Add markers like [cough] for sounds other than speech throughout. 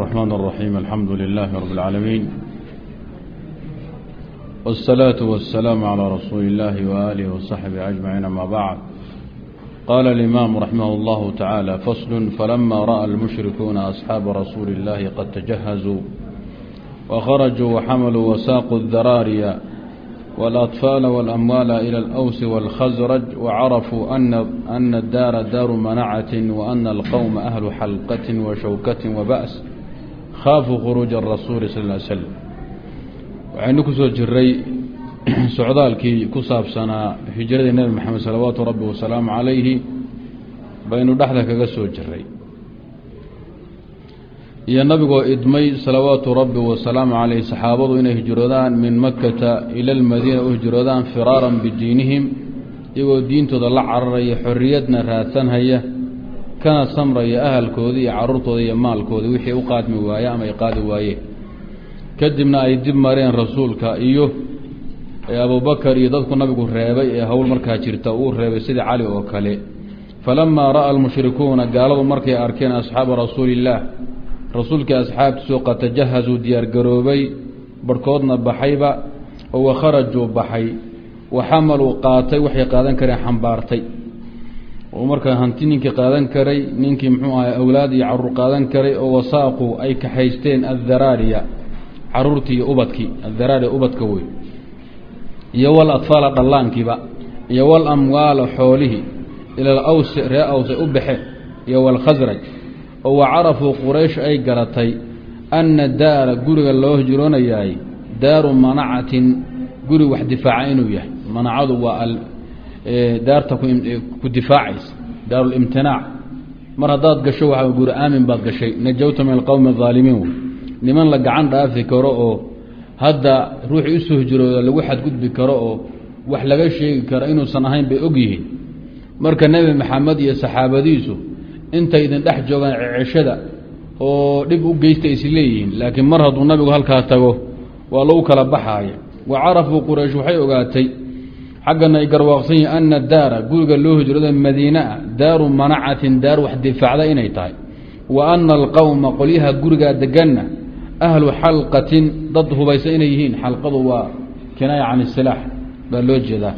الرحمن الرحيم الحمد لله رب العالمين والصلاة والسلام على رسول الله وآله وصحبه أجمعين ما بعد قال الإمام رحمه الله تعالى فصل فلما رأى المشركون أصحاب رسول الله قد تجهزوا وخرجوا وحملوا وساقوا الذراري والأطفال والأموال إلى الأوس والخزرج وعرفوا أن, أن الدار دار منعة وأن القوم أهل حلقة وشوكة وبأس khaafuu khuruuja arasuuli sal ly slam waxaynu ku soo jiray [clears throat] socdaalkii ku saabsanaa hijradii nebi maxamed salawaatu rabbi wasalaamu calayhi baynu dhexda kaga soo jiray iyo nabigoo idmay salawaatu rabbi wasalaamu calayhi saxaabadu inay hijroodaan min makata ila almadiina u hijroodaan firaaran bidiinihim iyagoo diintooda la cararaya xorriyadna raadsanhaya kana samraya ahalkoodii iyo caruurtooda iyo maalkoodii wixii u qaadmi waaye ama ay qaadi waayeen kadibna ay dib mareen rasuulka iyo abubakar iyo dadku nabigu reebay ee howl markaa jirta uu reebay sidii cali oo kale. Falamaa ra'a almushrikuuna gaaladu markay arkeen asxaaba rasuuliillaah rasuulkii asxaabtiisu qad tajahazuu diyaargaroobay barhkoodna baxayba oo wakharajuu baxay wa xamaluu qaatay waxay qaadan kareen xambaartay oo markaa hanti ninkii qaadan karay ninkii muxuu ahay awlaad iyo carruur qaadan karay oo wasaaqu ay kaxaysteen addaraariya caruurtii iyo ubadkii addaraariya ubadka wey iyo wal atfaala dhallaankiiba iyo wal amwaala xoolihii ilal aws ree aws ay u baxeen iyo walkhasraj oo wa carafuu quraysh ay garatay anna daara guriga loo hijroonayaay daaru manacatin guri wax difaaca inuu yahay manacadu waa daarta ku difaacaysa daarulimtinaac mar haddaad gasho waa guri aamin baad gashay najawta min alqowmi aalimiin wey niman la gacan dhaafi karo oo hadda ruuxii u soo hijrooda lagu xadgudbi karo oo wax laga sheegi karo inuusan ahayn bay og yihiin. Marka nebi maxamed iyo saxaabadiisu intay idin dhex joogaan ceceshada oo dhib u geysta is leeyihiin laakiin mar hadduu nabigu halkaa tago waa lagu kala baxaaya wa carafuu quraysh waxay ogaatay xaggana ay garwaaqsan yihiin ana daara guriga loo hijrooda madiinaa daaru manacatin daar wax difaacda inay tahay. Wa ana alqowma qolyaha gurigaa deganna ahlu xalqatin dad hubaysa inay yihiin. Xalqadu waa kinaaya can isilaax baa loo jeedaa.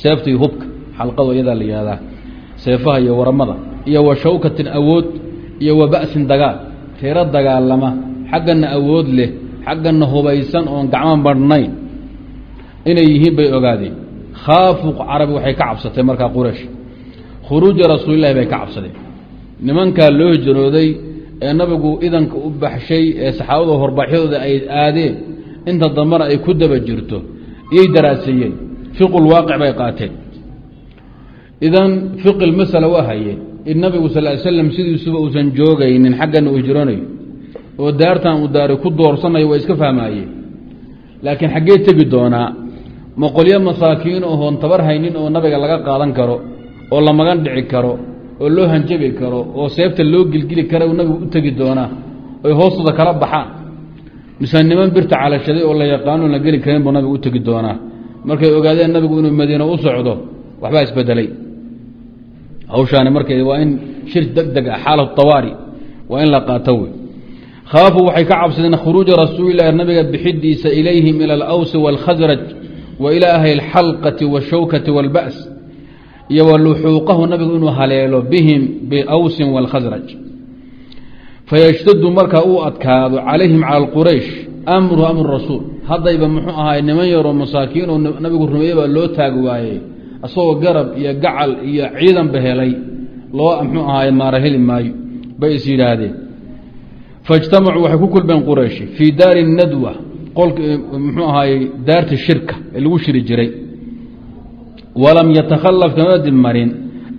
Seefta iyo hubka xalqadu iyadaa la seefaha iyo waramada iyo wa shawkatin awood iyo wa ba'sin dagaal. Reero dagaalama xaggana awood leh xaggana hubaysan oon gacmo marhnayn inay yihiin bay ogaadeen. Khaafu carabi waxay ka cabsatay markaa quraysh. Khuruuja rasuulillahi bay ka cabsadeen. Nimankaa loo hijrooday ee nabigu idanka u baxshay ee saxaabada horbaxyadooda ay aadeen inta dambana ay ku daba jirto iyay daraaseeyeen. Fiqulwaaqic bay qaateen. Idan fiqi masala waa hayeen in nabigu sal ly slam sidiisuba uusan joogaynin xaggana uu hijroonayo oo daartan uu daari ku doorsanayo waa iska fahmaayeen. Laakiin xaggee tegi doonaa ma qolyo masaakiin ohoon tabar haynin oo nabiga laga qaadan karo oo la magan dhici karo oo loo hanjabi karo oo seebta loo gilgili kara nabigu u tegi doonaa oy hoostooda kala baxaan. Mise niman birta calashaday oo la yaqaano la geli karin buu nabigu u tegi doonaa markay ogaadeen nabigu inuu madiine u socdo waxbaa isbedelay. Hawshaani markay waa in shir deg deg ah xaalat tawaari waa in la qaato wey. Khaafuu waxay ka cabsadeen khuruuja rasuulilahi nabiga bixidiisa ilayhim ila alawsi wاlkhasraj wa ilaa ahli اlxalqati wاshawkati wاlba's iyo waluxuuqahu nabigu inuu haleelo bihim biawsin wاlkhasraj fayashtadu markaa uu adkaado calayhim cala quraysh amruhu amru rasuul haddayba muxuu ahaay niman yaroo masaakiin oo nabigu rumeeye baa loo taagi waayey asagoo garab iyo gacal iyo ciidanba helay loo muxuu ahaay maara heli maayo bay is yidhaahdeen faijtamacuu waxay ku kulmeen qurayshi fii daari nadwa muxuu ahaayey daarta shirka ee lagu shiri jiray. Walam yatakhalaf kama dib marin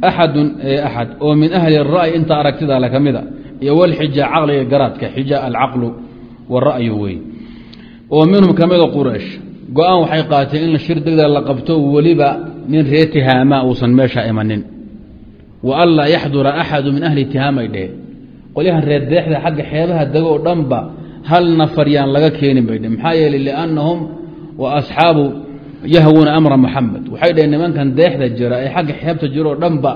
axadun axad oo min ahli ra'yi inta aragtida le ka mida iyo walxija caqliga garaadka xija alcaqlu wara'yu wey oo minhum ka mida quraysh go'aan waxay qaateen in shir degdeg la qabto weliba nin ree tihaama uusan meesha imanin. Wa an laa yaxdura axadu min ahli tihaamay dheh qolyahan reer deexda xagga xeebaha dego oo dhanba hal nafar yaan laga keenin bay dhe maxaa yeeley liannahum wa asxaabu yahwuuna amra muxamed waxay dhaheen nimankan deexda jira ee xagga xeebta jiro dhanba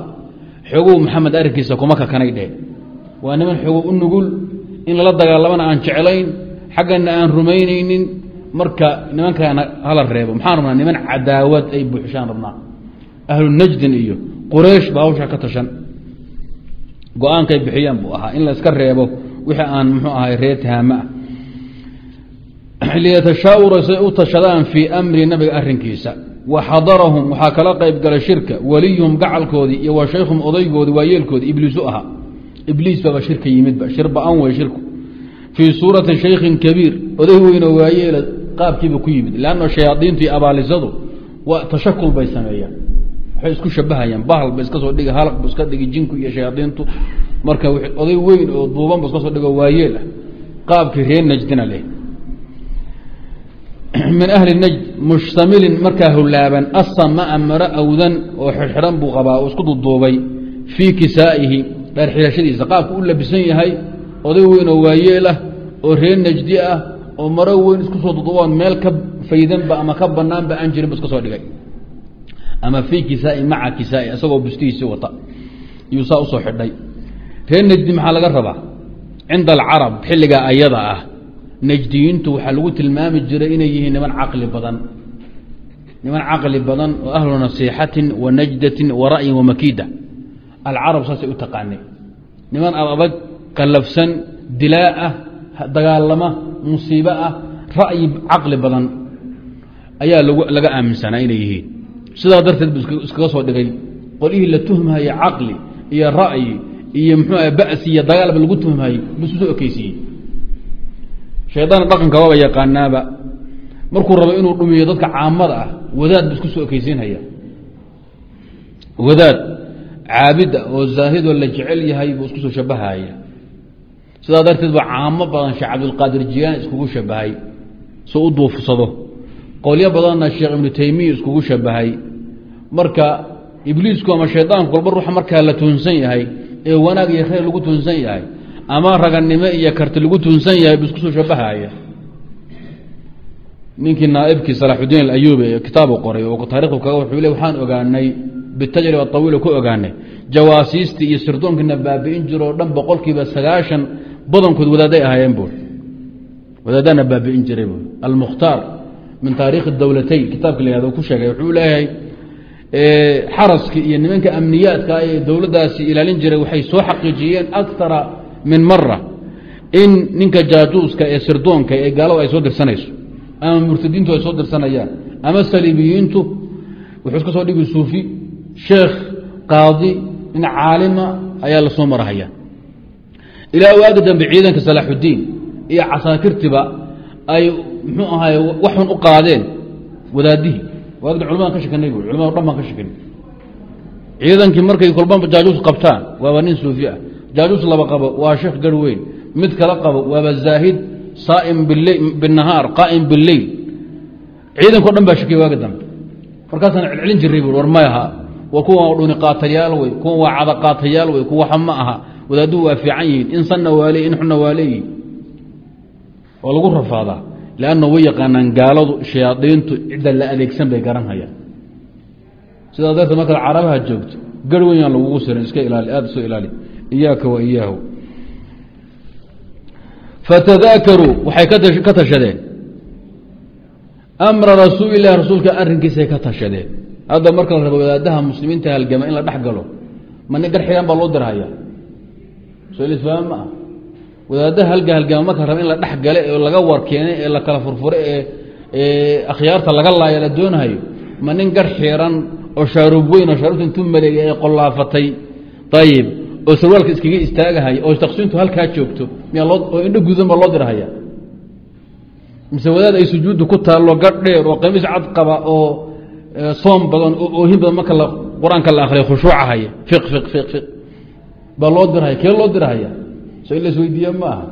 xoguu maxamed arrinkiisa kuma kakanay dheh waa niman xogo u nugul in lala dagaalamana aan jeclayn xaggana aan rumaynaynin marka nimankaana hala reebo. Maxaan rabnaa niman cadaawad ay buuxishaan rabnaa. Ahlu najdin iyo quraysh baa hawshaa ka tashan. Go'aankay bixiyaan buu ahaa. In la iska reebo wixii aan muxuu ahay reer tahaama ah liyatashaawara say u tashadaan fii amri nabiga arrinkiisa. Wa xadarahum waxaa kala qayb galay shirka. Weliyuhum gacalkoodii iyo wa shaykhum odaygoodii waa yeelkoodii ibliisu ahaa. Ibliis baaba shirka yimidba shir ba'an wey shirku. Fii suurati shaykhin kabiir oday weynoo waayeela qaabkiiba ku yimid. Lanna shayaadiintu iyo abaalisadu waa tashakul bay sameeyaan. Waxay isku shabahayaan bahal ba iska soo dhigi halaq bu iska dhigi jinku iyo shayaadiintu. Marka oday weyn oo duuban ba iska soo dhigo waayeel ah qaabkii reer najdina leh [clears throat] min ahli najd mushtamilin markaa hulaaban asamaa maro awdan oo xirxiran buu qabaa oo isku duduubay fii kisaa'ihi dheer xirashadiisa qaabku u labisan yahay oday weyn oo waayeel ah oo reer najdi ah oo maro weyn isku soo duduuban meel ka faydanba ama ka banaanba aan jirin bu iska soo dhigay. Ama fii kisaai maca kisaai isagoo bustihiisii wata iyuu saa u soo xidhay. Reer najdi maxaa laga rabaa? Cinda alcarab xilligaa ayada ah najdiyiintu waxaa lagu tilmaami jiray inay yihiin niman caqli badan. Niman caqli badan oo ahlu nasiixatin wa najdatin wa ra'yin wa makiida. Alcarab saasay u taqaanay. Niman adag kalafsan dilaa ah dagaalama musiibo ah ra'yi caqli badan ayaa laga aaminsanaa inay yihiin. Sidaa darteed bu iskaga soo dhigay qolihii la tuhmahaya caqli iyo ra'yi iyo mxuu ba'si iyo dagaalba lagu tuhmahayey bu isu soo ekeysiiyey shaydaana dhaqanka waaba yaqaanaaba. Markuu rabo inuu dhumiyo dadka caamada ah wadaad bu isku soo ekeysiinhaya wadaad caabida oo zaahidoo la jecel yahay buu isku soo shabahaya sidaa darteed ba caamo badan sheekh cabdilqaadir jilaan iskugu shabahay soo u duufsado qolyo badanna sheekh ibnu taymiya iskugu shabahay. Marka ibliisku ama shaydaanku walba ruuxa markaa la tuunsan yahay ee wanaag iyo khayr lagu tuunsan yahay ama raganimo iyo karti lagu tuunsan yahay bu isku soo shabahaya ninkii naaibkii salaaxudiin alayubi ee kitaabu qoray oo taarikhdu kaga wuxuu le waxaan ogaanay bitajriba awiila ku ogaanay. Jawaasiistii iyo sirdoonkiina baabi'in jiro o dhan boqolkiiba sagaashan badankood wadaaday ahaayeen bu wadaadana baabi'in jiray bu almukhtaar min taarikhi dowlatayn kitaabka la yahdo ku sheegay wuxuu leeyahay xaraskii iyo nimanka amniyaadka ee dowladdaasi ilaalin jiray waxay soo xaqiijiyeen akara min mara in ninka jaajuuska ee sirdoonka ee gaalada ay soo dirsanayso ama murtadiintu ay soo dirsanayaan ama saliibiyiintu wuxuu iska soo dhigi suufi sheekh qaadi nin caalima ayaa la soo marahaya. Ilaa waagi dambe ciidanka salaaxudiin iyo casaakirtiba ay muxuu ahaay waxun u qaadeen wadaadihii. Waagda culmadan ka shekanay bu culamada o dhan baan ka shekanay ciidankii markay kolba jaajuus qabtaan waaba nin suufi ah jaajuus laba qabo waa sheekh gar weyn. Mid kala qabo waaba zaahid saa'im binahaar qaa'im bileyl ciidankao dhan baa shakiyay waagi dambe. Markaasaan celcelin jiray bu war mayaha waa kuwan waa dhuni qaatayaal wey kuwan waa cada qaatayaal wey kuwaxa ma aha. Wadaaduhu waa fiican yihiin. In sanna waa leey in xunna waa leeyihiin oo lagu rafaadaa. Lanna way yaqaanaan gaaladu shayaadiintu cidda la adeegsan bay garanhayaan sidaa darteed joogto gar weyn yaan lagugu iska ilaali aada iyaaka wa iyaahu fatadaakaruu waxay ka tashadeen amra rasuulilahi rasuulka arrinkiisay ka tashadeen hadda marka la rabo wadaadaha muslimiinta halgama in la dhex galo ma nin gar xiran baa loo dirhaya soo isfaam ma ah wadaadaha halga halgama marka raba in la dhex gale oo laga warkeenay ee la kala furfure ee akhyaarta laga laaya la doonahayo ma nin gar xiran oo shaaruub weyn oo shaaruubta intuu maleegay ee qolaafatay ayib oo sarwaalka iskaga istaagahaya oo taksiintu halkaa joogto oo indho gudan baa loo dirhaya mise wadaad ay sujuuddu ku taallo gadh dheer oo qamiis cad qaba oo soom badan oo oohin badan marka qur'aanka la akriya khushuucahaya fiq fiq fiq fiq. Baa loo dirhaya kee loo dirhaya so in la ma aha.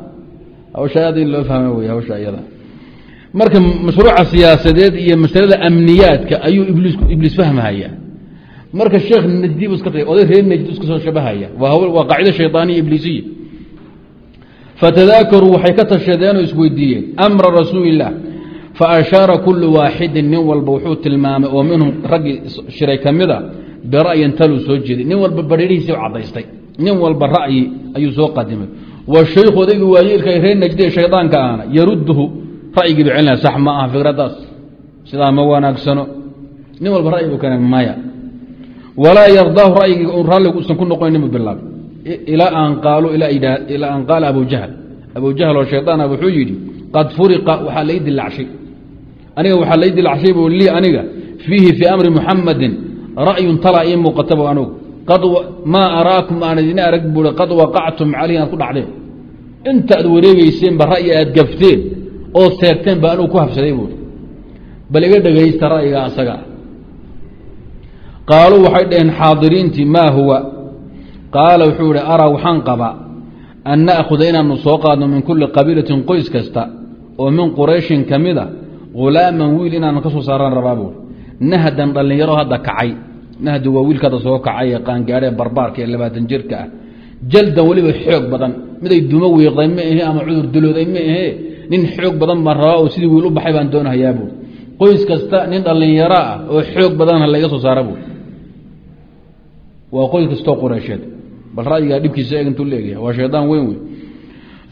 Hawsha aad in loo fahma wey hawsha iyada marka mashruuca siyaasadeed iyo masalada amniyaadka ayuu ibliis ibliis fahmahaya marka sheekh najdibu iska tagay oday reer najd iska soo shabahaya. Waa qaacida shaydaaniya ibliisiya fatadaakaruu waxay ka tashadeen oo isweydiiyeen amra rasuuli illah faashaara kulu waaxidin nin walba wuxuu tilmaamay oo minhum raggii shiray ka mida bira'yin taluu soo jeeday. Nin walba bariirihiisi cadaystay nin walba ra'yi ayuu soo qadimay. Washaykhu odaygi waayeelka reer najdi shaydaanka ahna yarudhu ra'yigii ba celinaya sax ma aha fikradaas sidaa ma wanaagsano. Nin walba ra'yi buu keenay maya walaa yardaahu ra'yigii un raalligu usan ku noqoyn nimu bilaab ilaa an qaalu ilaa an qaala abu jahl abu jahl oo shaydaana wuxuu yidhi qad furiqa waxaa lay dilacshay aniga waxaa lay dilacshay bu lii aniga fiihi fii amri muxamadin ra'yun talaa ii muuqataba anugu. Maa araakum aan idin arag buui qad waqactum calayhi inaad ku dhacdeen inta ad wareegeyseenba ra'yi aad gafteen ood seegteen ba anugu ku habsaday buui bal iga dhegaysta ra'yiga asaga qaaluu waxay dhaheen xaadiriintii maa huwa qaala wuxuu ihi araa waxaan qabaa an na'khuda inaanu soo qaadno min kulli qabiilatin qoys kasta oo min qurayshin ka mid a hulaaman wiil inaanu ka soo saaraan rabaa buui nahdan dhallinyaro hadda kacay nahdi waa wiilka hadda soo kacay ee qaangaadhee barbaarka ee labaatan jirka ah jaldan weliba xoog badan miday dumo wiiqday ma ahe ama cudur dulooday ma ahe nin xoog badan baan rabaa oo sidii wiil u baxay baan doonahayaa buui qoys kasta nin dhallinyaro ah oo xoog badan ha layga soo saara buui waa qoys kastoo qureysheed bal ra'yigaa dhibkiisa intuu leegaya. Waa shaydaan weyn wey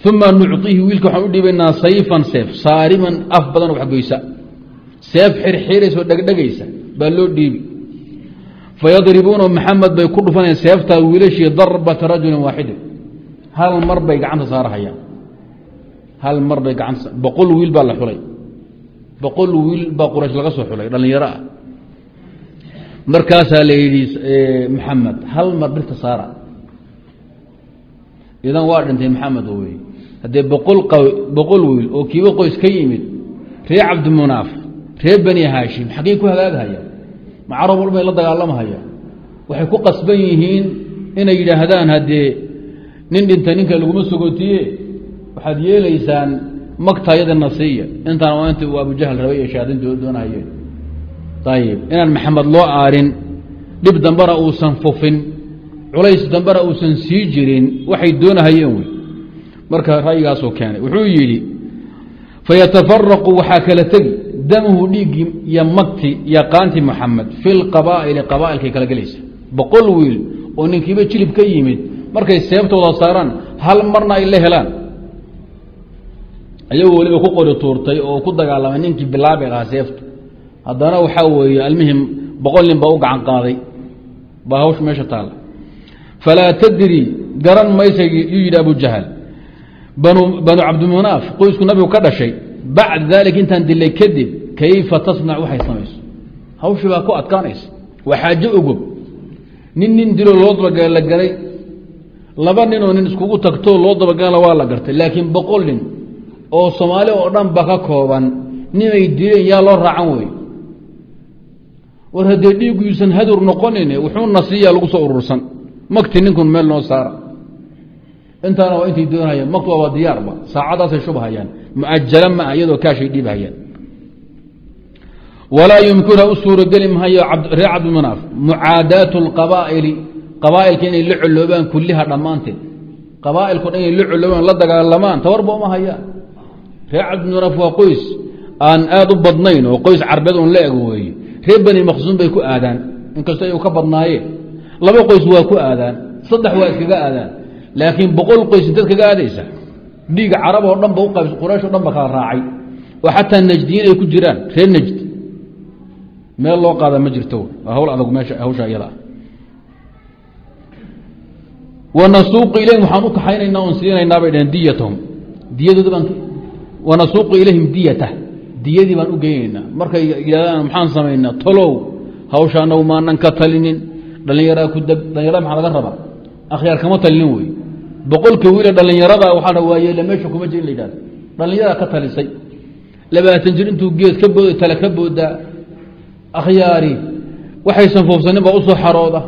uma nucطihi wiilka waxaan u dhiibaynaa sayfan seef saariman af badan waxgoysa seef xirxiraysa oo dhegdhegaysa baa loo dhiibi. Fayadribuuna maxamed bay ku dhufanayaan seeftaa wiilashii darbata rajulin waaxidin hal mar bay gacanta saarahayaan. Hal mar bay gacanta boqol wiil baa la xulay. Boqol wiil baa quraysh laga soo xulay dhallinyaro ah markaasaa la yidhi maxamed hal mar birta saara. Idan waa dhintay maxamed wey haddee boqol boqol wiil oo kiiba qoys ka yimid ree cabdimunaaf ree bani haashim xaggey ku hagaaghaya ma carab walbay la dagaalamahaya waxay ku qasban yihiin inay yidhaahdaan haddee nin dhinta ninka laguma sogotiye waxaad yeelaysaan magtayadana siiya intaan inta uu abujahl rabay iyo shaadin doonahayeen ayib inaan maxamed loo aarin dhib dambana uusan fufin culays dambana uusan sii jirin waxay doonahayeen wey marka ra'yigaasuu keenay wuxuu yidhi fayatafaraqu waxaa kala tegi damuhu dhiiggii iyo magti iyo qaanti maxamed fi lqabaa'ili qaba'ilkay kala gelaysa boqol wiil oo ninkiiba jilib ka yimid markay seebtooda saaraan hal marna ay la helaan ayagoo weliba ku qori tuurtay oo ku dagaalamay ninkii bilaabi lahaa seeftu haddana waxaa weeye almuhim boqol nin baa u gacan qaaday. Baa hawsh meesha taalla. Falaa tadri garan maysa yuu yidhi abu jahal. Banu cabdimunaaf qoysku nabigu ka dhashay bacda daalika intaan dilay kadib kayfa tasnac waxay samayso. Hawshii baa ku adkaanaysa. Waa ogob nin nin dilo loo dabagala garay laba ninoo nin iskugu tagto loo dabagala waa la gartay. Laakiin boqol nin oo soomaali oo dhan ba ka kooban ninay dileen yaa loo raacan wey war haddee dhiiguusan hadur noqonin wuxuuna siiyaa lagu soo urursan. Makti ninkun meel noo saara. Intaana waa intay doonahayaan maktu waa diyaarba saacadaasay shubhayaan muajala ma iyadoo kaashay dhiibhayaan walaa yumkinha u suurogeli mahayo reer cabdimunaaf. Mucaadaatu اlqabaa'ili qabaailka inay la coloobaan kulliha dhammaanteed. Qabaailko dhan inay la coloobaan la dagaalamaan tabarba uma hayaan reer cabdimunaaf waa qoys aan aada u badnayn oo qoys carbeed un la eg weeye reer bani maqsuum bay ku aadaan. Inkastoo ay ka badnaayeen laba qoys waa ku aadaan. Saddex waa iskaga aadaan. Laakiin boqol qoys intaad kaga aadaysa dhiiga carab oo dhan ba u qaybs quraysh o dhan ba kala raacay. Oo xataa najdiyiin ay ku jiraan reer najd. Meel loo qaada ma jirto. Waa hawl adag meesha hawsha iyada ah ilayhim waxaan u kaxaynaynaa on siinaynaa bay dhaheen diyatahum diyadooda baan wanasuuqu ilayhim diyatah diyadii baan u geynaynaa markay yidhahdaan maxaan samaynaa tolow. Hawsha maanan ka talinin. Dhallinyaraa ku deg dhallinyarada maxaa laga rabaa? Akhyaar kama talinin wey. Boqolka wiile dhallinyarada waxaa waayeela meesha kuma jir in la yidhahdo dhallinyaraa ka talisay. Labaatan jir intuu geed ka booda tale ka boodaa. Akhyaari waxaysan foofsanin baa u soo xarooda.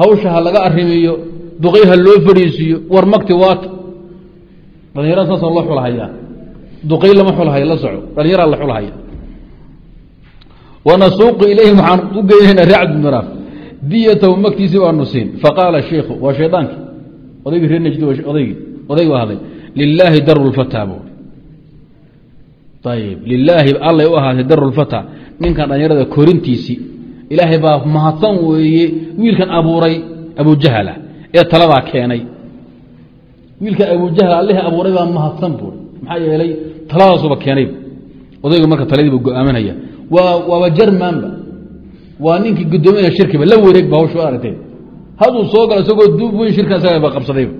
Hawsha ha laga arrimiyo duqay ha loo fadhiisiiyo war magti waata. Dhallinyarada saasa loo xulhayaa duqay lama xulhaya la soco. Dhallinyaraa la xulhaya wanasuuqu ilayhim waxaan u geynayna ree cabdimiraaf diyatahu magtiisii baanu siin faqaala shiikhu waa shaydaanki. Odaygii reer najd odaygii odaygi waa hadlay. Lilaahi daru bu ayib lilaahi allay u ahaatay daru ninkan dhallinyarada korintiisii ilaahay baa mahadsan weeye wiilkan abuuray abujahala ee taladaa keenay. Wiilka abujahl allihii abuuray baa mahadsan buui maxaa yeelay taladaasuba keenay. Odaygu marka taladiibu go'aaminaya. Waa waaba jarmanba waa ninkii guddoomiya shirkiba la wareegba hawshu aragtee haduu soo galo isagoo duub weyn shirka isagaba qabsadayba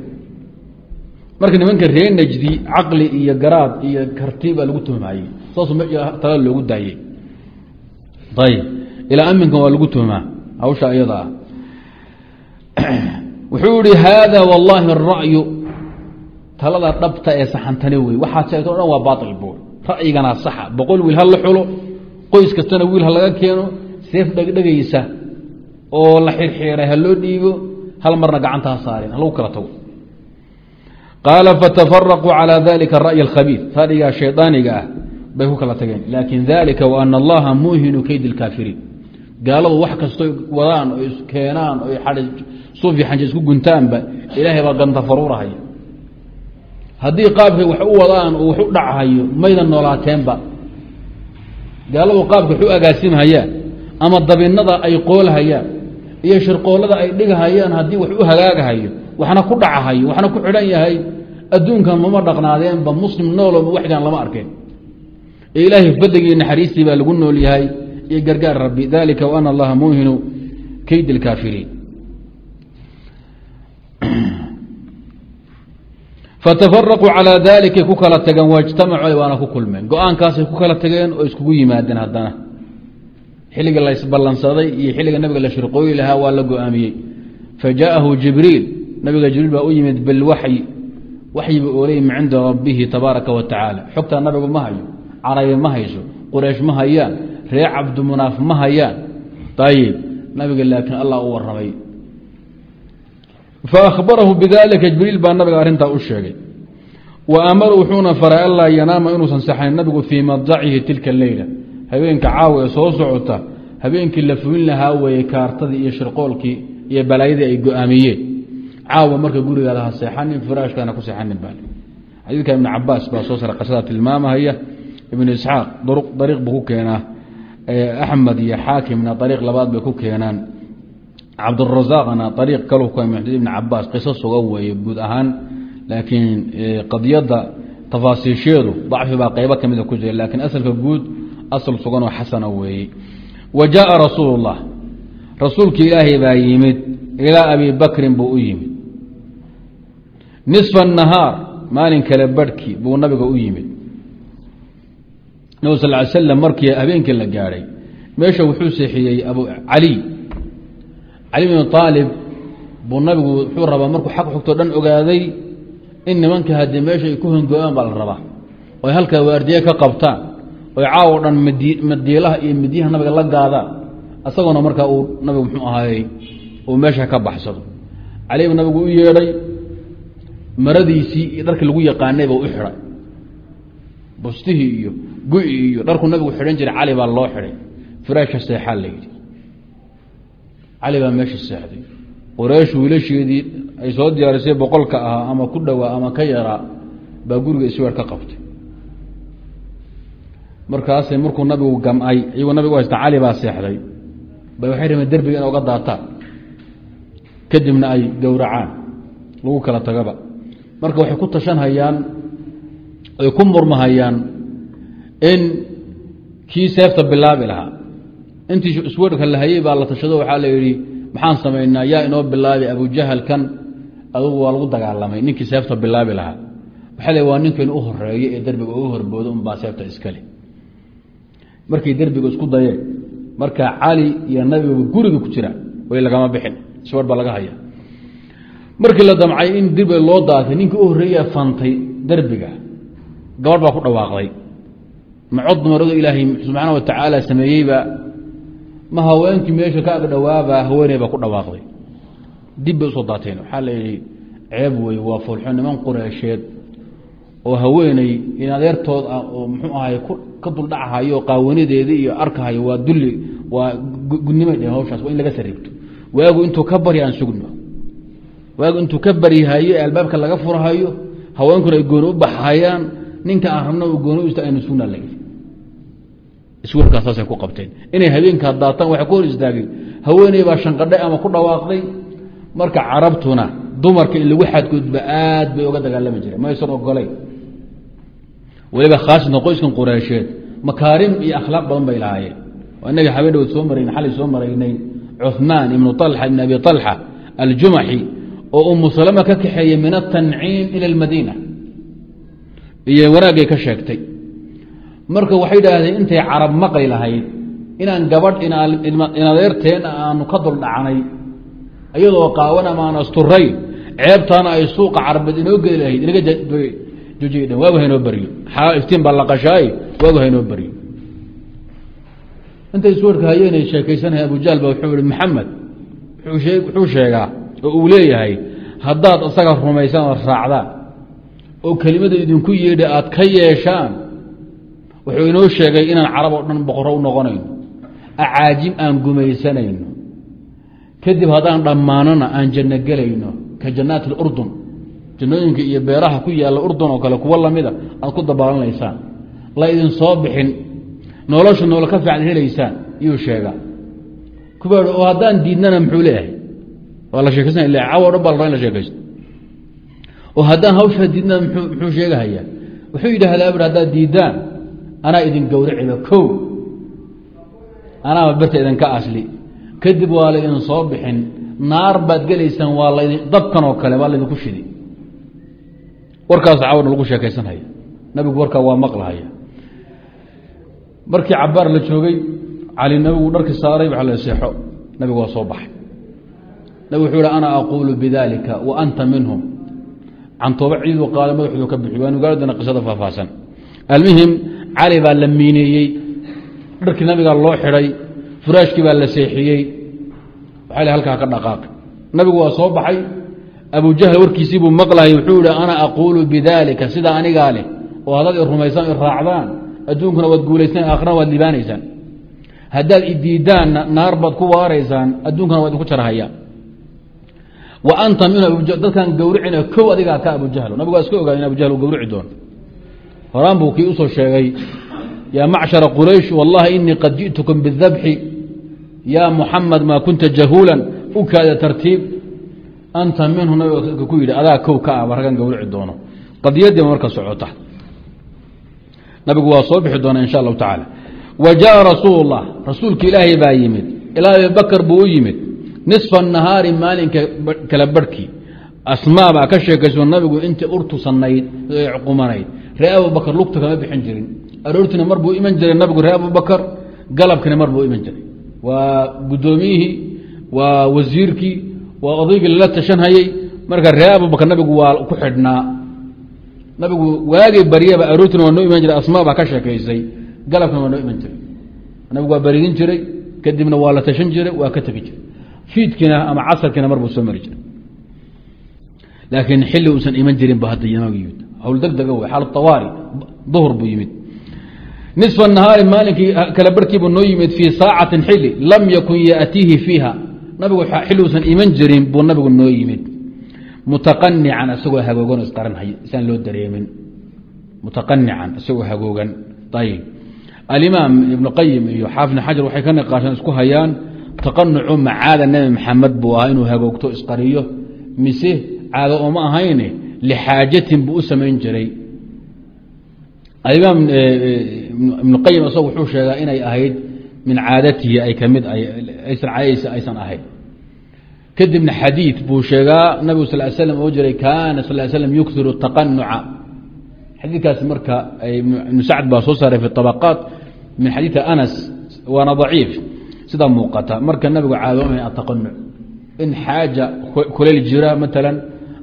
marka nimanka ree najdi caqli iyo garaad iyo karti baa lagu tuhmaayey saasuu tala loogu daayey ayib ilaa aminkan waa lagu tuhmaa hawsha iyada ah. [clears throat] Wuxuu yihi haada wallaahi ara'yu talada dhabta ee saxantane wey waxaad sheegta o dhan waa baail buur. Ra'yiganaa saxa. Boqol wiil ha la xulo qoys kastana wiil ha laga keeno seef dhegdhegaysa oo la xirxiiray ha loo dhiibo hal marna gacanta ha saareen halagu kala tago. Qaala fatafaraquu calaa dalika ara'yi alkhabiid fadhigaa shaydaaniga ah bay ku kala tageen. Laakiin dalika wa ana allaha muuhinu keyd ilkaafiriin gaaladu wax kastoy wadaan oy keenaan oy suufii xanje isku guntaanba ilaahay baa ganta faruurahaya haddii qaabkay wax u wadaan oo wax u dhachayo maydan noolaateenba gaaladu qaabka wax u agaasimhayaan ama dabinada ay qoolhayaan iyo shirqoolada ay dhigahayaan haddii wax u hagaagahayo waxna ku dhacahayo waxna ku xidhan yahay adduunkan mama dhaqnaadeenba muslim nooloba waxgaan lama arkeen. Ee ilaahay fadligii naxariistii baa lagu nool yahay iyo gargaar rabbi dalika waana allaha muuhinu keyd اlkaafiriin [clears throat] fatafaraquu calaa dalikay ku kala tageen waijtamacuu waana ku kulmeen. Go'aankaasay ku kala tageen oo iskugu yimaadeen haddana. Xilliga la isballansaday iyo xilliga nabiga la shirqooyi lahaa waa la go'aamiyey. Fajaءahu jibriil nabiga jibriil baa u yimid bilwaxyi waxyiba oolay min cinda rabbihi tabaaraka wa tacaala. Xogtaa nabigu ma hayo carabi ma hayso quraysh ma hayaan reer cabdimunaaf ma hayaan. Ayib nabiga laakiin allah u waramay faahbarahu bidalika jibriil baa nabiga arrintaa u sheegay wa amara wuxuuna faray anlaa yanaama inuusan saxayn nabigu fii madjacihi tilka leyla habeenka caawa ee soo socota habeenkii la fulin lahaa weeye kaartadii iyo shirqoolkii iyo balaayadii ay go'aamiyeen caawa marka gurigaada ha seexanin firaashkaana ku seexanin baa xadiidka ibn cabaas baa soo sara qisada tilmaamahaya ibn isxaaq dariiq buu ku keenaa axmed iyo xaakimna dariiq labaad bay ku keenaan cabdurasaaqna ariiq kalu ka ibn cabaas qiso suga weeye guud ahaan laakiin qadiyadda tafaasiisheedu dacfi baa qeybo ka mida ku jira laakiin asalka guud asal suganoo xasana weeye. Wa jaaa rasuul اllah rasuulkii ilaahay baa yimid ilaa abi bakrin buu u yimid. Nisfa nahaar maalin kale barhkii buu nabiga u yimid. Nabig sal l slam markii habeenkii la gaadhay meesha wuxuu seexiyey abu cali cali bn aalib buu nabigu wuxuu rabaa markuu xaq xugtoo dhan ogaaday in nimanka haddii meesha ay ku hongo-aan baa la rabaa. Oy halkaa waardiye ka qabtaan. Oy caawo dhan madiilaha iyo midyaha nabiga la gaadaan isagoona markaa uu nabigu muxuu ahaayey uu meesha ka baxsado. Cali buu nabigu u yeedhay maradiisii iyo dharkii lagu yaqaanayba u xidhay. Bustihii iyo gu-i iyo dharkuu nabigu xidhan jiray cali baa loo xidhay. Firaasha seexaa la yidhi cali baa meesha seexday. Qoreysh wiilasheedii ay soo diyaarisay boqolka ahaa ama ku dhowaa ama ka yaraa baa guriga isweer ka qabtay. Markaasay markuu nabigu gamay iyagoo nabigu haysta cali baa seexday. Bay waxay rabeen derbiga in oga daataan. Kadibna ay gowracaan. Lagu kala tagaba. Marka waxay ku tashanhayaan ay ku murmahayaan in kii seefta bilaabi lahaa intii iswerka la hayey baa la tashado waxaa la yidhi maxaan samaynaa yaa inoo bilaabay abujahalkan adugu waa lagu dagaalamay. Ninkii seefta bilaabi lahaa. Waxaa le waa ninkan u horeeyo ee derbiga u horboodo unbaa seefta iskale markay derbiga isku dayeen marka cali iyo nabiga guriga ku jira way lagama bixin. Iswer baa laga haya markii la damcay in derbiga loo daatay ninkii u horreeya fantay derbiga gabadh baa ku dhawaaqday. Ma cod ilaahay subxaana wa tacaala sameeyeyba ma haweenkii meesha ka agdhowaaba haweeney baa ku dhawaaqday. Dib bay u soo daateen. Waxaa la yidhi ceeb wey waa fulxo niman qureesheed oo haweeney in adeertood ah oo muxuu ahay ka duldhachayo qaawanideedii iyo arkahayo waa dulli waa gudnimay dheheen hawshaas waa in laga sariibto waagu intuu ka bari aan sugno. Waagu intuu ka baryahayo ee albaabka laga furhayo haweenkuna ay gooni u baxhayaan ninka aan rabna gooni u ista aynu sugnaa la iswarkaasaasay ku qabteen. Inay habeenkaa daataan waxaa ku hor istaagay haweeney baa shanqadhe ama ku dhawaaqday. Marka carabtuna dumarka in lagu xadgudba aad bay uga dagaalami jireen. Maysan ogolay? Waliba khaasatan qoyskan qureysheed makaarim iyo akhlaaq badan bay lahaayeen. Oo inaga habeenhood soo marayn xalay soo maraynay cuhmaan ibnu alxa ibn abi alxa aljumaxi oo umu salama ka kaxeeyey min atanciim ila almadiina. Iyo wanaagay ka sheegtay marka waxay idhaahdeen intay carab maqay lahayd. Inaan gabadh inadeerteen aanu ka dul dhacnay. Iyadoo qaawan ama aan asturayn ceebtaana ay suuqa carabeed inoo geli lahayd inaga waagu haynoo baryo. Iftiin baa la qashaay waagu haynoo baryo. Intay iswarka hayeenay sheekaysanahay abujahl ba wuxuu ihi maxamed wuxuu sheegaa oo uu leeyahay haddaad isaga rumaysaan ood raacdaan oo kelimada idinku yeedha aad ka yeeshaan wuxuu inoo sheegay inaan carab oo dhan boqoro u noqonayno acaajim aan gumaysanayno. Kadib haddaan dhammaanona aan janno gelayno ka jannaati اlurdun jannooyinka iyo beeraha ku yaalla urdun oo kale kuwo lamida aad ku dabaalanaysaan la idin soo bixin nolosha noola ka fiican helaysaan iyuu sheegaa. Kuba oo haddaan diidnana muxuu leeyahay? Waa la sheekaysanaya ille cawo dhan baa la in la sheekaysto oo haddaan hawshaa diidnana muxuu sheegahayaa. Wuxuu yidhaahdaa bur haddaad diiddaan anaa idin gowriciba kow anaaba berta idinka asli kadib waa laydin soo bixin naar baad gelaysaan waa laydin dabkan oo kale waa laydinku shidi warkaas cawana lagu sheekaysanhaya nabigu warkaa waa maqlahaya markii cabaar la joogay cali nabigu dharki saaray waa la seexo nabigu waa soo baxay nabig wuxuu hi ana aquulu bidalika wa anta minhum cantooba ciidu qaada madaxoodu ka bixi waanu gaadana qisada faahfaahsan almuhim cali baa la miineeyey dharkii nabigaa loo xidhay furaashkii baa la seexiyey. Waxaa l halkaa ka dhaqaaqi nabigu waa soo baxay. Abujahl warkiisii buu maqlayay wuxuu yihi ana aquulu bidalika sida anigaa leh oo haddaad i rumaysaan i raacdaan adduunkuna waad guulaysaan aakhirana waad libaanaysaan. Haddaad idiidaanna naar baad ku waaraysaan adduunkana waad idinku jarhayaan wa anta min dadkan gawricina kow adigaa ka abujahlo nabigu waa iska ogaay in abujahl uu gawrici doono horaan buu kii u soo sheegay yaa macshara quraysh wallahi inii qad ji'tukum bidabxi yaa muxamed maa kunta jahuulan. U kaada tartiib anta minhu nabiga ku yidhi adaa kow ka ah markan gawrici doono. Qadiyadiiba marka socota. Nabigu waa soo bixi doona insha allahu tacaala. Wa jaءa rasuul اllah ilaahay baa yimid. Ilaa abibakr buu u yimid. Nisfa nahaari maalinka kala barhkii asmaa baa ka sheekayso nabigu intii urtusanayd qumanayd ree abubakr lugta kama bixin jirin. Aroortiina mar buu iman jiray nabigu ree abubakr galabkiina mar buu iman jiray. Waa guddoomiyihii waa wasiirkii waa odaygii lala tashanhayey marka ree abubakr nabigu waa ku xidhnaa. Nabigu waagii baryaba aroortiina waa noo iman jiray asmaa baa ka sheekaysay. Galabkina waa noo iman jiray. Nabigu waa baridin jiray kadibna waa la tashan jiray waa ka tegi jiray. Fiidkiina ama casarkiina mar soo mari jiray. Laakiin xilli uusan iman jirin ba hadda yimid hawl deg dega wey xaal awaari duhur buu yimid. Nisfa nahaari maalinkii kala barhkiibuu noo yimid fii saacatin xili lam yakun yaatiihi fiiha. Nabigu xilli uusan iman jirin buu nabigu noo yimid. Mutaqanican isagoo hagoogan isqaranhaya isaan loo dareemin. Mutaqanican isagoo hagoogan. Ayib alimaam ibnu qayim iyo xaafid xajar waxay ka niqaasheen isku hayaan taqanucu macaada nebi maxamed buu ahaa inuu hagoogto isqariyo. Mise caado ooma ahayne lixaajatin buu u samayn jiray alimaam ibnu qayim isagu wuxuu sheegaa inay ahayd min caadatihi ay ka mid aysan caadadiisa aysan ahayn kadibna xadiid buu sheegaa nabigu sal slam oo jiray kaana sal slam yukiru taqanuca xadiidkaasi marka ibnu sacd baa soo saaray fi طabaqaat min xadiidi anas waana daciif sidaa muuqata marka nabigu caadoomay ataqanuc in xaaja kuleyl jira maalan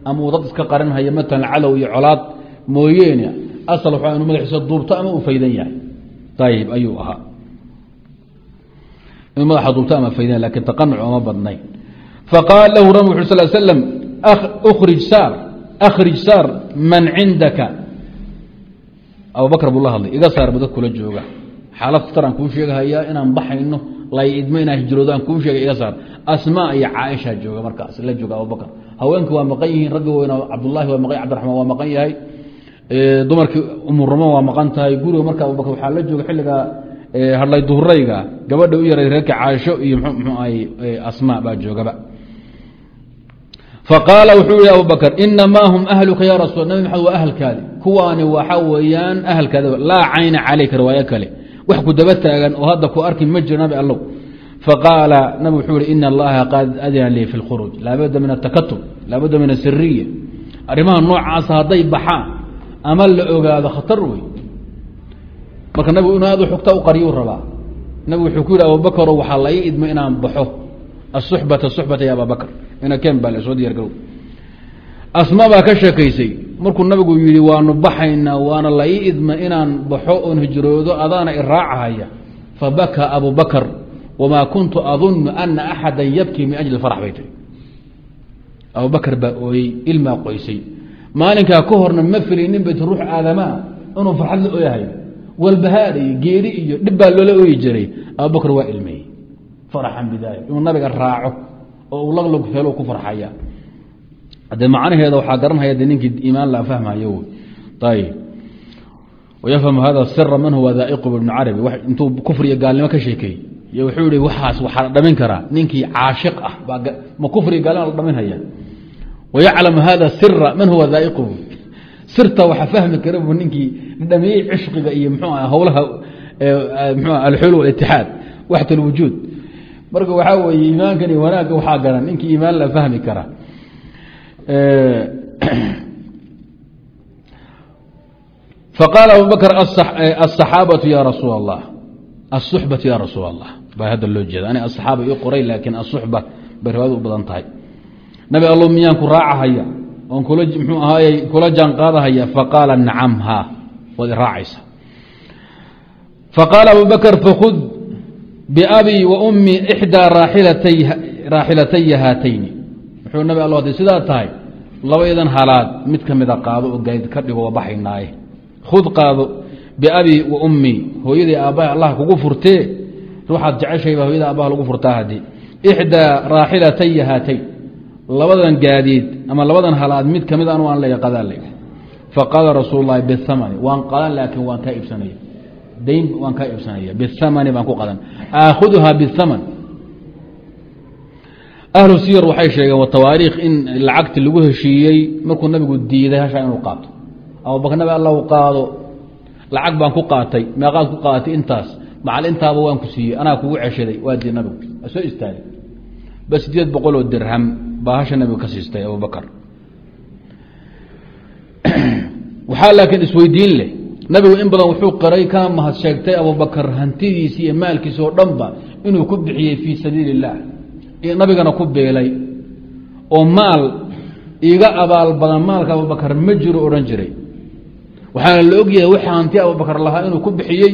ama dad iska qarinhaya maalan calow iyo colaad mooyeene asal waxaa inu madaxiisa duubto ama uu faydan yahay? Ayib ayuu ahaa. Inuu madaxa duubto ama faydan laakiin taqanuc ooma badnayn. Faqaal lahu rab wuxu sal slam krij saar akhrij saar man cindaka. Abubakr buu la hadlay iga saar bu kula jooga. Xaalad ftaraan kuu sheegahayaa inaan baxayno lay idmo inaa hijroodaan kuu sheegay iga saar. Asmaa iyo caaisha jooga markaas la jooga abubakr haweenki waa maqan yihiin raggi weyna cabdullahi waa maqan cabdiraxmaan waa maqan yahay. Dumarkii umuramo waa maqan tahay. Guriga marka abubakr waxaa la jooga xilliga hadlay duhurayga gabadha u yaray reerka caaisho iyo mxuu ahay asmaa baa joogaba. Faqaala wuxuu yihi abubakr inamaa hum ahluka ya rasul nabi maxamed waa ahalkaadi. Kuwaani waxa weeyaan ahalkaadi laa cayna calayka riwaayo kale. Wax ku daba taagan oo hadda ku arki ma jiro nabi allow faqaala nabi wuxuu yihi ina allaha qad adina lii fi lkhuruuj laabudda min atakatub laabudda min asiriya arrimaha noocaasa hadday baxaan ama la ogaado khatar wey marka nabigu inuu aad xugta u qaryuu rabaa nabigu wuxuu ku yidhi abubakaro waxaa la idmo inaan baxo asuxbata suxbata ya ababakr ina ken baa la soo diyargarow asma baa ka sheekaysay markuu nabigu yihi waanu baxaynaa waana la idma inaan baxo oon hijroodo adaana iraacahaya fabaka abu wamaa kuntu adunnu ana axada yabkii min ajli farx bay tiri abubakr baa ooyey ilmaa qoysay maalinkaa ka horna ma filinin bay ti ruux aadamaa inuu farxad la ooyahay walbahaar iyo geeri iyo dhib baa loola ooyi jiray abubakr waa ilmeeyey faraxan bidalik inuu nabiga raaco oo uu laglog helo ku farxaya de macnaheeda waxaa garanhaya de ninkii iimaan la fahmayo ayb wayafhamu hada sira iyo wuxuu hi waxaas waxaa la dhamin karaa. Ninkii caashiq ah ma kufriga gaalima la dhaminhaya wayaclamu hada sira man huwa daaiquhu sirta waxa fahmi kara buu ninkii dhameeyey cishqiga iyo mxuu ah howlaha mxu alxulu ah alitixaad waxta alwujuud marka waxaa weeye iimaankani wanaagga waxaa garan ninkii iimaan la fahmi kara. [clears throat] Faqaala abubakr asaxaabatu ya rasuul اllah asuxbatu ya rasuul اllah baa hadda loo jeeda ani asaxaaba ii qoray laakiin asuxba bay riwaayadu u badan tahay nabi allo miyaan ku raacahaya oon mxuu ahaayey kula jaan qaadahaya faqaala nacam ha waad iraacaysa faqaala abu bakr fakud biabii wa ummii ixdaa raaxilataya haatayni wuxuu nabi alla haday sidaa tahay labaydan halaad mid ka mida qaado oo ka dhigo biabii wa ummii hooyadii aabbaha allah kugu furtee ruuxaad jeceshayba hooyada aabbaha lagu furtaa haddii. Ixdaa raaxilataya haatayn labadan gaadiid ama labadan halaad mid ka mid anu aan leeya qadaan le faqaala rasuul lahi bihamani waan qadan laakiin waan kaa iibsanaya. Dayn waan kaa iibsanaya. Bihamani baan ku qadan aakhuduha bihaman ahlu siyar waxay sheegeen watawaariikh in lacagti lagu heshiiyey markuu nabigu diiday hashaa inuu qaato. Abubakr nabi alla u qaado lacag baan ku qaatay meeqaad ku qaaatay intaas. Macal intaaba waan ku siiyey anaa kugu ceshaday waa dii nabigu. Soo istaagay. Bas sideed boqol oo dirham baa hasha nabigu ka siistay abubakr [clears throat] waxaa laakiin isweydiin leh. Nabigu in badan wuxuu qaray kana mahad sheegtay abubakr hantidiisi iyo maalkiisi oo dhanba inuu ku bixiyey fii sabiili اllah nabigana ku beelay. Oo maal iga abaal badan maalka abubakar ma jiro odhan jiray waxaana la ogyahay wixii hanti abubakar lahaa inuu ku bixiyey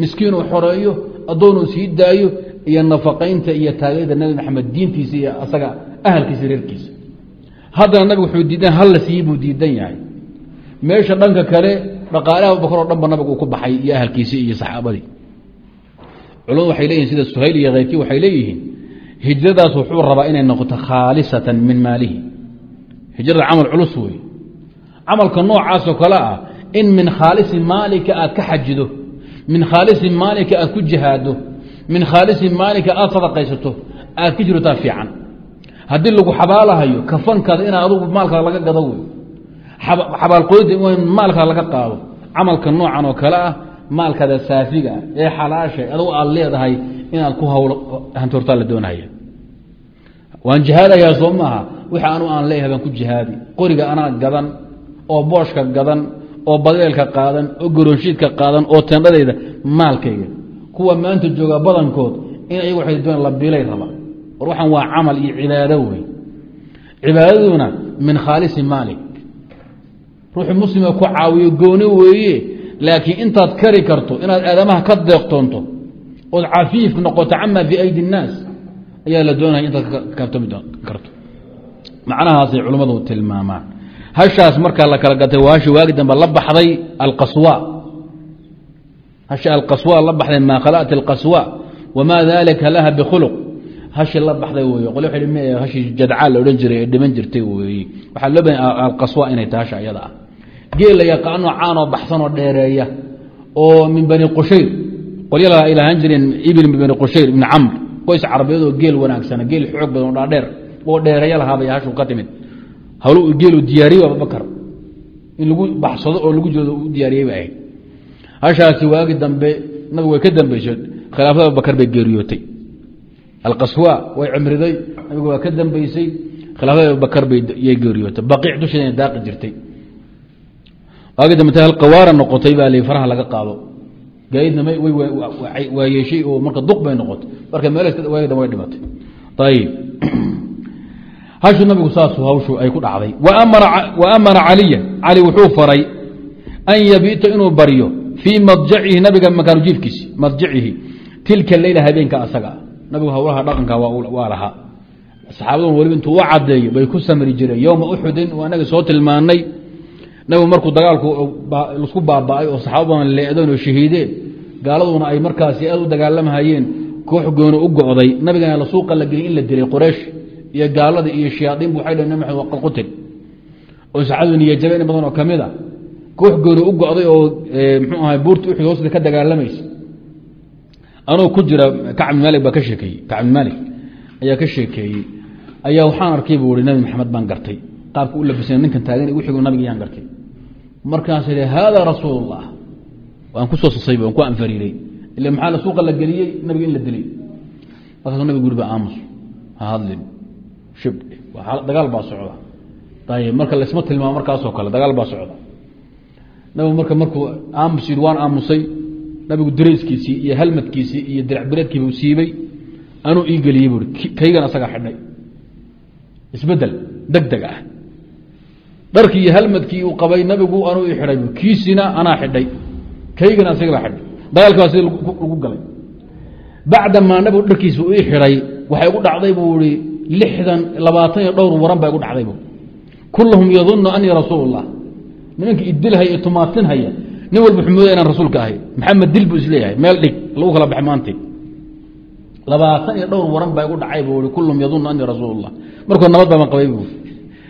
miskiinuu xoreeyo addoonuu sii daayo iyo nafaqaynta iyo taageerda nabi maxamed diintiisa iyo asaga ahalkiisa reerkiisa. Haddana nabigu wuxuu diidan halla siiyi buu diidan yahay. Meesha dhanka kale dhaqaalaha abubakar oo dhan nabigu uu ku baxay iyo ahalkiisii iyo saxaabadii. Culamadu waxay leeyihiin sida suhayl iyo keyrkii waxay leeyihiin hijradaas wuxuu rabaa inay noqoto khaalisatan min maalihi. Hijrada camal culus wey camalka noocaasoo kale ah in min khaalisi maalika aad ka xajido min khaalisi maalika aad ku jihaado min khaalisi maalika aad sadaqaysato aad ka jirtaa fiican. Haddii lagu xabaalahayo kafankaada in adugu maalkaa laga gado wey xabaalqoyda in maalkaa laga qaado camalka noocan oo kale ah maalkaada saafiga ah ee xalaasha adugu aad leedahay inaad ku hawlo hantoortaa la doonaya. Waan jihaadayaa soo maaha wixii anu aan leeyahay baan ku jihaadi. Qoriga anaa gadan oo booshka gadan oo badeelka qaadan oo goroonshiidka qaadan oo tendhadayda maalkayga. Kuwa maanta jooga badankood in ayagu waxay doon la bilay raba. War waxaan waa camal iyo cibaado wey cibaadaduna min khaalisi maalik. Ruuxu muslima ku caawiyo gooni weeye laakiin intaad kari karto inaad aadamaha ka deeqtoonto ood cafiif noqoto cama fii aydi الnaas ayaa la doonaya intaad kaftami karto macnahaasay culimmadu tilmaamaan hashaas markaa la kala gatay waa hashi waagi dambe la baxday alqaswa. Hashi alqaswa la baxday maa khala'at alqaswa wamaa dalika laha bikhuluq. Hashi la baxday wey qole wa m hashi jadcaa la odhan jiray ee dhiman jirtay weeye waxaa loo baya alqaswa inay tahay hasha iyada ah. Geel la yaqaano caanoo baxsanoo dheereeya oo min bani qushayr. Qolyala ay lahaan jireen ibn bn qushayr ibn camr. Qoys carabeed oo geel wanaagsana geel xoog badan oo dhaadheer oo dheereeya lahaabay hashu ka timid hawl geelu diyaariyey abubakar. In lagu baxsado oo lagu joodo diyaariyey bay ahayd. Hashaasi waagi dambe nabigu way ka dambeysay khilaafada abubakar bay geeriyootay. Alqaswa way cimriday nabigu waa ka dambeysay. Khilaafada abubakar bayy geeriyootay. Baqiic dusheeda daaqi jirtay. Waagi dambe hal qawaara noqotay baa li faraha laga qaado. Gaadidna waa yeeshay oo marka duq bay noqotay. Marka meel waagi dambe way dhimatay. Ayib hashu nabigu saasu hawshu ay ku dhacday. Wa amara caliya. Cali wuxuu faray an yabiita inuu baryo fii madjacihi nabiga makaanujiifkiisi madjacihi tilka leyla habeenka asaga. Nabigu hawlaha dhaqanka waa lahaa. Saxaabadun weliba intuu u cadeeyo bay ku samri jireen. Yowma uxudin waa naga soo tilmaanay. Nabigu markuu dagaalku isku baaba-ay oo saxaaba badan leedeen oo shahiideen gaaladuna ay markaasi aad u dagaalamhayeen koox gooni u go'day. Nabigana la la geliyay in la dilay qoreysh iyo gaalada iyo shayaaiinbu waxay dhaheen nabi maxamed waa qaqutil oo saxaabadu niyajaba in badan oo ka mid a koox gooni u go'day oo mxuu ahay buurta uxud hoosta ka dagaalamaysa anuu ku jira kacbi maalik baa ka sheekeeyey kacbi maalik ayaa ka sheekeeyey ayaa waxaan arkay buu i nabi maxamed baan gartay. Qaabka u labisana ninkan taagan wixigu nabiga yaan gartay. Markaas idhi hada rasuul اllah waan ku soo sasayb waan ku anfariiray. Ila maxaa suuqa la geliyey? Nabiga in la dilay. Markaasuu nabig guri ba aamus ha hadlin shib dagaal baa socda. Ayb marka laisma tilmaamo markaasoo kale dagaal baa socda. Nabigu marka markuu aamus yidhi waan aamusay nabigu dareyskiisii iyo halmadkiisii iyo diracbireedkiibu siibay. Anuu ii geliyey buui kaygan asagaa xidhay. Isbedel deg deg ah. Dharkii iyo halmadkii uu qabay nabigu anuu ii xidhay kiisina anaa xidhay. Kaygana asagabaa xidhay. Dagaalki baa sida lagu galay. Bacdamaa nabigu dharkiisa ii xidhay waxay gu dhacday buu i lixdan labaatan iyo dhowr waran baa gu dhacday bu kulluhum yadunnu anii rasuul اllah nimanka idilhaya ee tumaatinhaya nin walba xumooda inaan rasuulka ahay. Maxamed dil buu is leeyahay meel dhig lagu kala baxay maanta. Labaatan iyo dhowr waran baa igu dhacay buu i kulluhum yadunnu anii rasuul اllah markuu nabad baaban qabay bu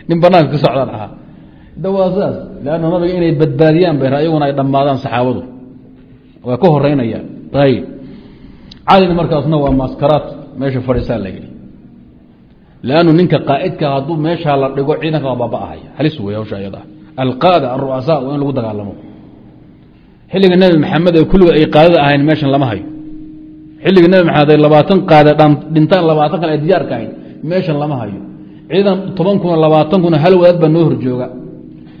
nin banaanka ka socdaan ahaa. Da waa saas lanna nabiga inay badbaadiyaan bay ayaguna ay dhammaadaan saxaabadu. Waa ka horeynayaan ayb calina markaasna waa maskaraad. Meesha fadhiisaa la yidhi lannu ninka qaa'idka hadduu meeshaa la dhigo ciidanka waa baaba-ahay halis wey hawsha ayada alqaada aru'asaa waa in lagu dagaalamo xilliga nebi maxamed ee kulliga ay qaadada ahayn meeshan lama hayo xilliga nebi maxamed ay labaatan qaada dhintaan labaatan kale ay diyaarka ahayd meeshan lama hayo ciidan toban kuna labaatan kuna hal wadaad baa noo horjooga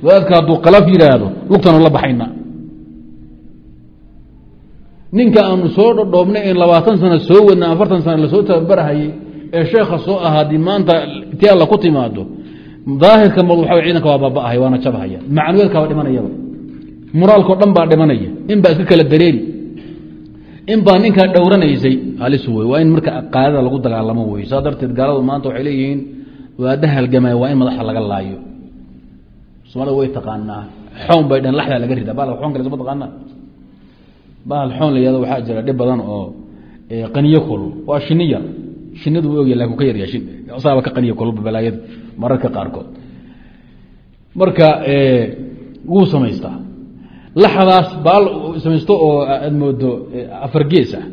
wadaadka hadduu kalaf yidhaahdo lugtanu la baxayna ninka aanu soo dhodhoobnay in labaatan sano soo wadna afartan sano la soo tababarhayey ee sheekha soo ah haddii maanta ti alla ku timaado daahirka mad waxa ciidanka waa baaba-ahay waana jabhaya. Macnuweedka waa dhimanayaba muraalkao dhan baa dhimanaya. In baa iska kala dareeri in baa ninkaa dhowranaysay halis wey waa in marka qaadada lagu dagaalamo wey saa darteed gaaladu maanta waxay leeyihiin waada halgamaya waa in madaxa laga laayo. Soomaalida way taqaanaa. Xoon bay dhan laxdaa laga rida bal oon kale soma taqaanaa. Bahal xoon la waxaa jira dhib badan oo qaniyo kul waa shini yar shinidu wa ogya laakiin ka yarya saaba ka qaniyo kulba balaayada mararka qaarkood. Marka wuu samaystaa. Laxdaas baal samaysto oo aad moodo afar gees ah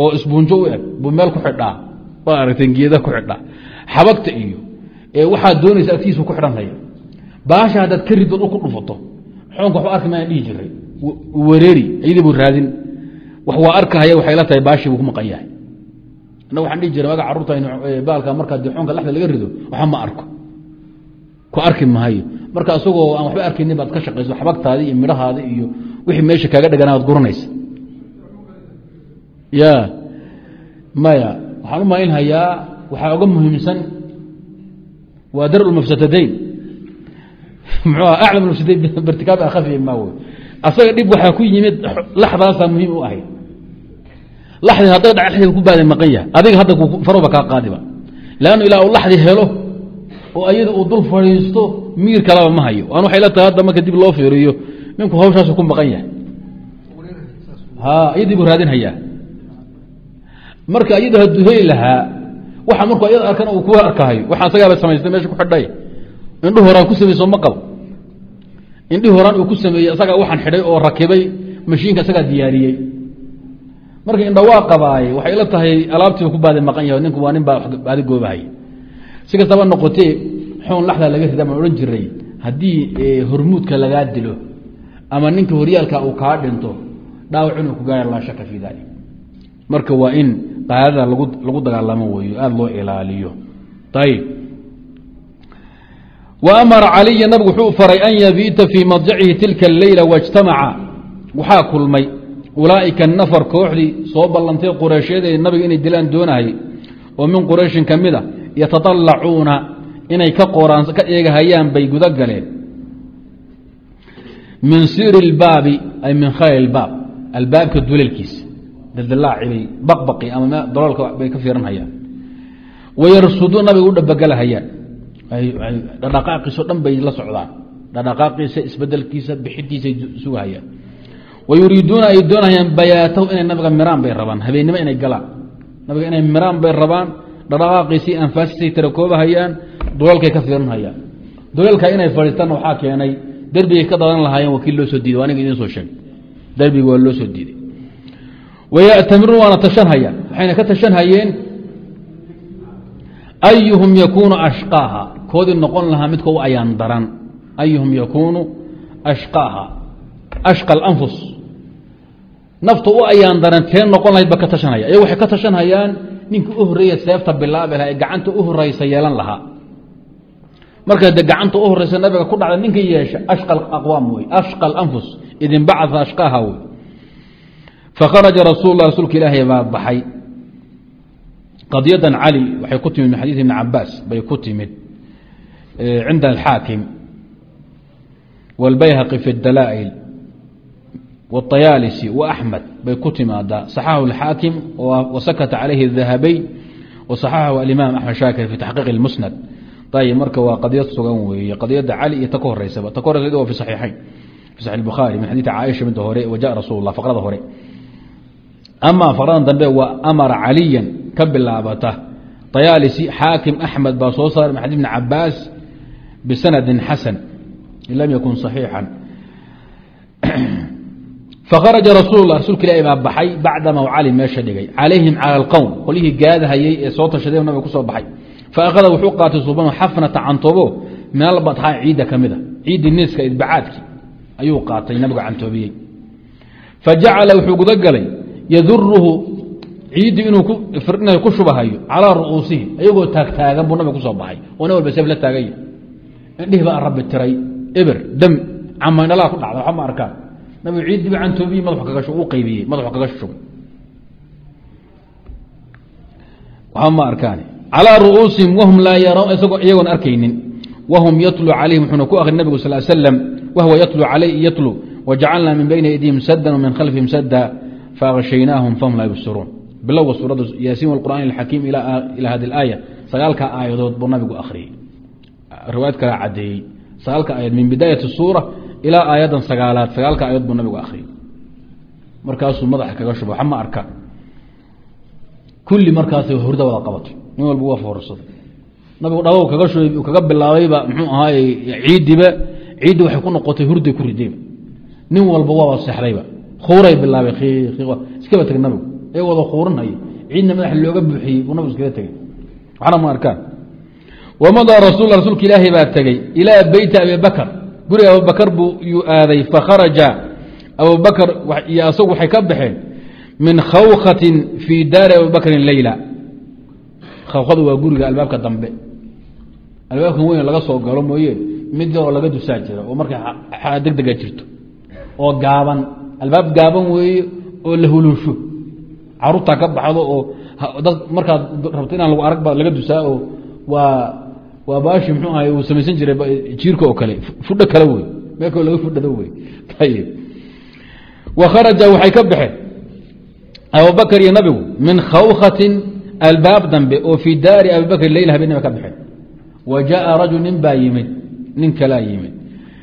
oo isbuunjo u eg buu meel ku xidhaa waa aragteen geeda ku xidhaa. Xabagta iyo waxaad doonaysa agtiisu ku xidhanaya baasha haddaad ka riddo ku dhufato xoonka waxba arki mayaan dhihi jiray. Wareeri iyadii buu raadin. Wax waa arkahaya waxay la tahay baashii buu ku maqan yahay annaga waxaan dhihi jiray maga carruurta baalka markaa dee xoonka laxda laga rido waxba ma arko. Ku arki mahayo marka isagoo aan waxba arkaynin baad ka shaqayso xabagtaadii iyo midhahaadii iyo wixii meesha kaaga dhegana ad guranaysa. Ya maya waxaan u malinhayaa waxaa uga muhiimsan waa dar mafsadadayn mxuu aclam mafsadayn birtikaabi akhafiya ma asaga dhib waxaa ku yimid laxdaasaa muhiim u ahayd laxdi hadday dhac laxdiga ku baaday maqan yahay. Adiga hadda faroba kaa qaadiba. Leannu ilaa uu laxdi helo oo ayada uu dul fadhiisto miir kalaba ma hayo. Aan waxay la tahay hadda marka dib loo fiiriyo ninku hawshaasu ku maqan yahay. Ha iyadii buu raadinhayaa marka iyada hadduu heli lahaa waxa markuu ayada arkana uu ku arkahayo waxa asagaaba samaystay meesha ku xidhay. Indhu horaan ku samayso ma qabo. Indhihi horaan uu ku sameeyey isagaa waxaan xidhay oo rakibay mashiinka isagaa diyaariyey marka indha waa qabaaye waxay la tahay alaabtiiba ku baaday maqan yahay ninku waa nin baa baadi goobahay si kastaba noqotee xoon laxda laga rida baan odhan jiray haddii hormuudka lagaa dilo ama ninka horyaalka uu kaa dhinto dhaawac inuu ku gaara laa shaka fii dalik marka waa in qaadada lagu lagu dagaalamo weeyo aada loo ilaaliyo. Ayib wa caliya nabigu wuxuu faray an yabiita fii madjacihi tilka aleyla wاjtamaca waxaa kulmay ulaa'ika nafar kooxdii soo ballantay qureysheed ee nabiga inay dilaan doonahay oo min qurayshin ka mid a yatadalacuuna inay ka qoraan ka eegahayaan bay guda galeen. Min siri اlbaabi ay min khayl اlbaab albaabka duleelkiisa daldalaacibay baqbaqi ama daloolka bay ka fiiranhayaan. Wayarsudu nabiga u dhabagalahayaan dhadhaqaaqiisao dhan bay la socdaan. Dhadhaqaaqiisa isbedelkiisa bixidiisay sugahayaan wayuriiduuna ay doonahayaan bayaatahu inay nabiga miraan bay rabaan habeennimo inay galaan nabiga inay miraan bay rabaan dhadhaqaaqiisii anfaasisay tarakoobahayaan duleelkay ka fiiranhayaan duleelka inay fadhiistaanna waxaa keenay derbigay ka dadan lahaayeen wakiil loo soo diiday aniga idiin soo sheegay derbiga waa loo soo diiday wayatamiruun waana tashanhayaan waxayna ka tashanhayeen ayuhum yakuunu ashqaaha koodii noqon lahaa midka u ayaan daran ayuhum yakuunu ashqaaha ashqa alanfus nafta u ayaan daran tee noqon lahayd ba ka tashanhaya ayago waxay ka tashanhayaan ninkii u horreeya seefta bilaabi lahaa ee gacanta u horeysa yeelan lahaa. Marka de gacanta u horeysa nabiga ku dhacda ninka yeesha ashqa aqwaam wey ashqa alanfus idin bacaa ashqaaha wey. Fakharaja rasuul lah rasuulka ilaahay baa baxay. Qadyadan cali waxay ku timid min xadiid ibni cabaas bay ku timid cinda alxaakim wاlbayhaqi fi اdalaa'il wاطayaalisi وaxmed bay ku timaadaa صaxaxu اlxaakim wasakata calayhi الdahabey waصaxaxahu alimaam axmed shaakir fi taxqiiq اlmusnad ayb marka waa qadyad sugan weeye qadyada cali iyo ta ka horeysaba ta ka horeysa wa fi saxiixayn fi saxi الbukhaari min xadiidi caaisha midda hore wa jaء rasul اlah faqrada hore ama faqradan dambe waa amara caliyan ka bilaabata طayaalisi xaakim axmed baa soo saaray min xadii bn cabaas bisanadi xasan in lam yakun صaxiixan fakharaja rasuul lah rasuulka ilahi baa baxay bacdama cali meesha dhigay calayhim cala اlqowm qolihii gaadahayey ee soo tashaday nabiga ku soo baxay faahada wuxuu qaatay suban xafnata cantoobo min albatxaa ciidda ka mida ciiddii niiska idbacaadkii ayuu qaatay nabiga cantoobiyey fajacala wuxuu gudagalay yaduruhu ciiddii inuu ku shubahayo calaa ru'uusihim ayagoo taagtaagan buu nabiga ku soo baxay oo nin walba seef la taaganya indhihi baa rabbi tiray eber dam camaynalaa ku dhacda waxba ma arkaan nabigu ciiddiiba cantoobiyi madaxu kaga u qaybiyey madaxu kaga shubay waxba ma arkaani. Calىa ru'uusihim wahum laa yarown isagoo iyagoon arkaynin. Wahum yatlu calayhim wuxuuna ku akri nabigu sal slam wahwa yatlu calayh yatlu. Wajacalnaa min bayni aydihim sadan wmin khalfihim sada faakshaynaahum fahum laa yubsiruun. Bilowga suuradda yaasiin waqur'aan alxakiim ilaa hadi اlaaya sagaalka aayadood buu nabigu akhriyey riwaayad kala cadeeyey. Sagaalka aayad min bidaayati suura ilaa aayaddan sagaalaad sagaalka aayadood buu nabigu akhriyey markaasuu madaxa kaga shuba waxa ma arka. Kulli markaasay hurda wada qabatay nin walba waa foorsaday nabigu dhabow kaga shubay kaga bilaabayba muxuu ahaaye ciiddiba ciiddi waxay ku noqotay hurday ku ridayba nin walba waaba seexdayba khuuray bilaabay iskaba tegay nabigu. Ee wada khuurinhaya ciidna madaxa looga buuxiyey buu nabigu iskaga tegey waxna ma arkaan. Wamadaa rasul rasuulka ilaahay baa tegey ilaa beyti abi bakr guriga abubakar buu aaday fakharaja abubakr iyo asagu waxay ka baxeen min khawkatin fii daari abibakrin leyla khawkadu waa guriga albaabka dambe. Albaabkan weyn laga soo galo mooye mid oo laga dusaa jira oo markay deg dega jirto oo gaaban. Albaab gaaban weeye oo la hulusho caruurtaa ka baxdo oo markaad rabto inaan lagu arag ba laga dusaa oo waa waa baashi mxuu ahay uu samaysan jiray jiirka oo kale. Fudho kale wey. Meeko laga fudhado wey. [laughs] Ayib wa kharaja waxay ka baxeen abubakr iyo nabigu min khawkatin albaab dambe oo fii daari abibakr leyl habeenima ka baxeen. Wa jaءa rajul nin baa yimid. Nin kalaa yimid.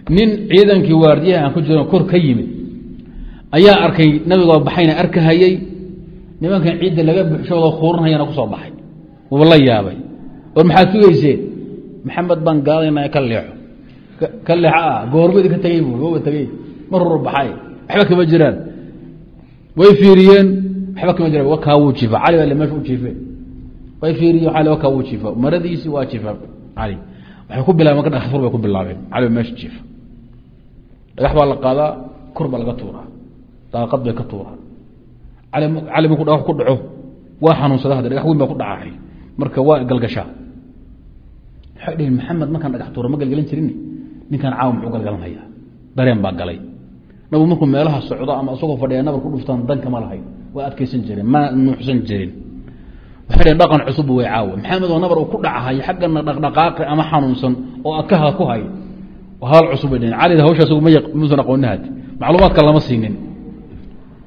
Nin ciidankii waardiyaha aan ku jiro kor ka yimid. Ayaa arkay nabigoo baxayna arkahayey nimankan ciidda laga buxshoodo khuurinhayana ku soo baxay. Wuba la yaabay. War maxaad sugeyseen maxamed baan gaadayna ka leexo. Ka leexo ah goorbadi ka tegey bu gooba tegey mar hor baxay. Waxba kama jiraan. Way fiiriyeen. Waxba kama jiraan. Wakaa wuu jiifa cali baa meesha u jiife way fiiriyen waa le wakaa wuu jiifa maradiisi waa jiifa cali waxay ku bilaabeen. Marka dhagax tuur bay ku bilaabeen. Cali meesha jiifa dhagax baa la qaadaa. Kor baa laga tuuraa. Daaqad bay ka tuuraa. Cali cali waa baa waa waxay dhaheen maxamed markaan dhagax tuura ma galgalan jirin? Ninkan caawa muxuu galgalanhayaa dareen baa galay. Nabigu markuu meelaha socdo ama isagoo fadhiya nabar ku dhuftaan danka ma lahayn waa adkaysan jireen ma nuuxsan jirin. Waxay dhaheen dhaqan cusub way caawa. Maxamed oo nabar uu ku dhacahay xaggana dhaqdhaqaaqi ama xanuunsan oo adkaha ku hay hal cusub bay dhaheen. Calida hawsha isagu ma muusan aqooninahat macluumaadka lama siinin.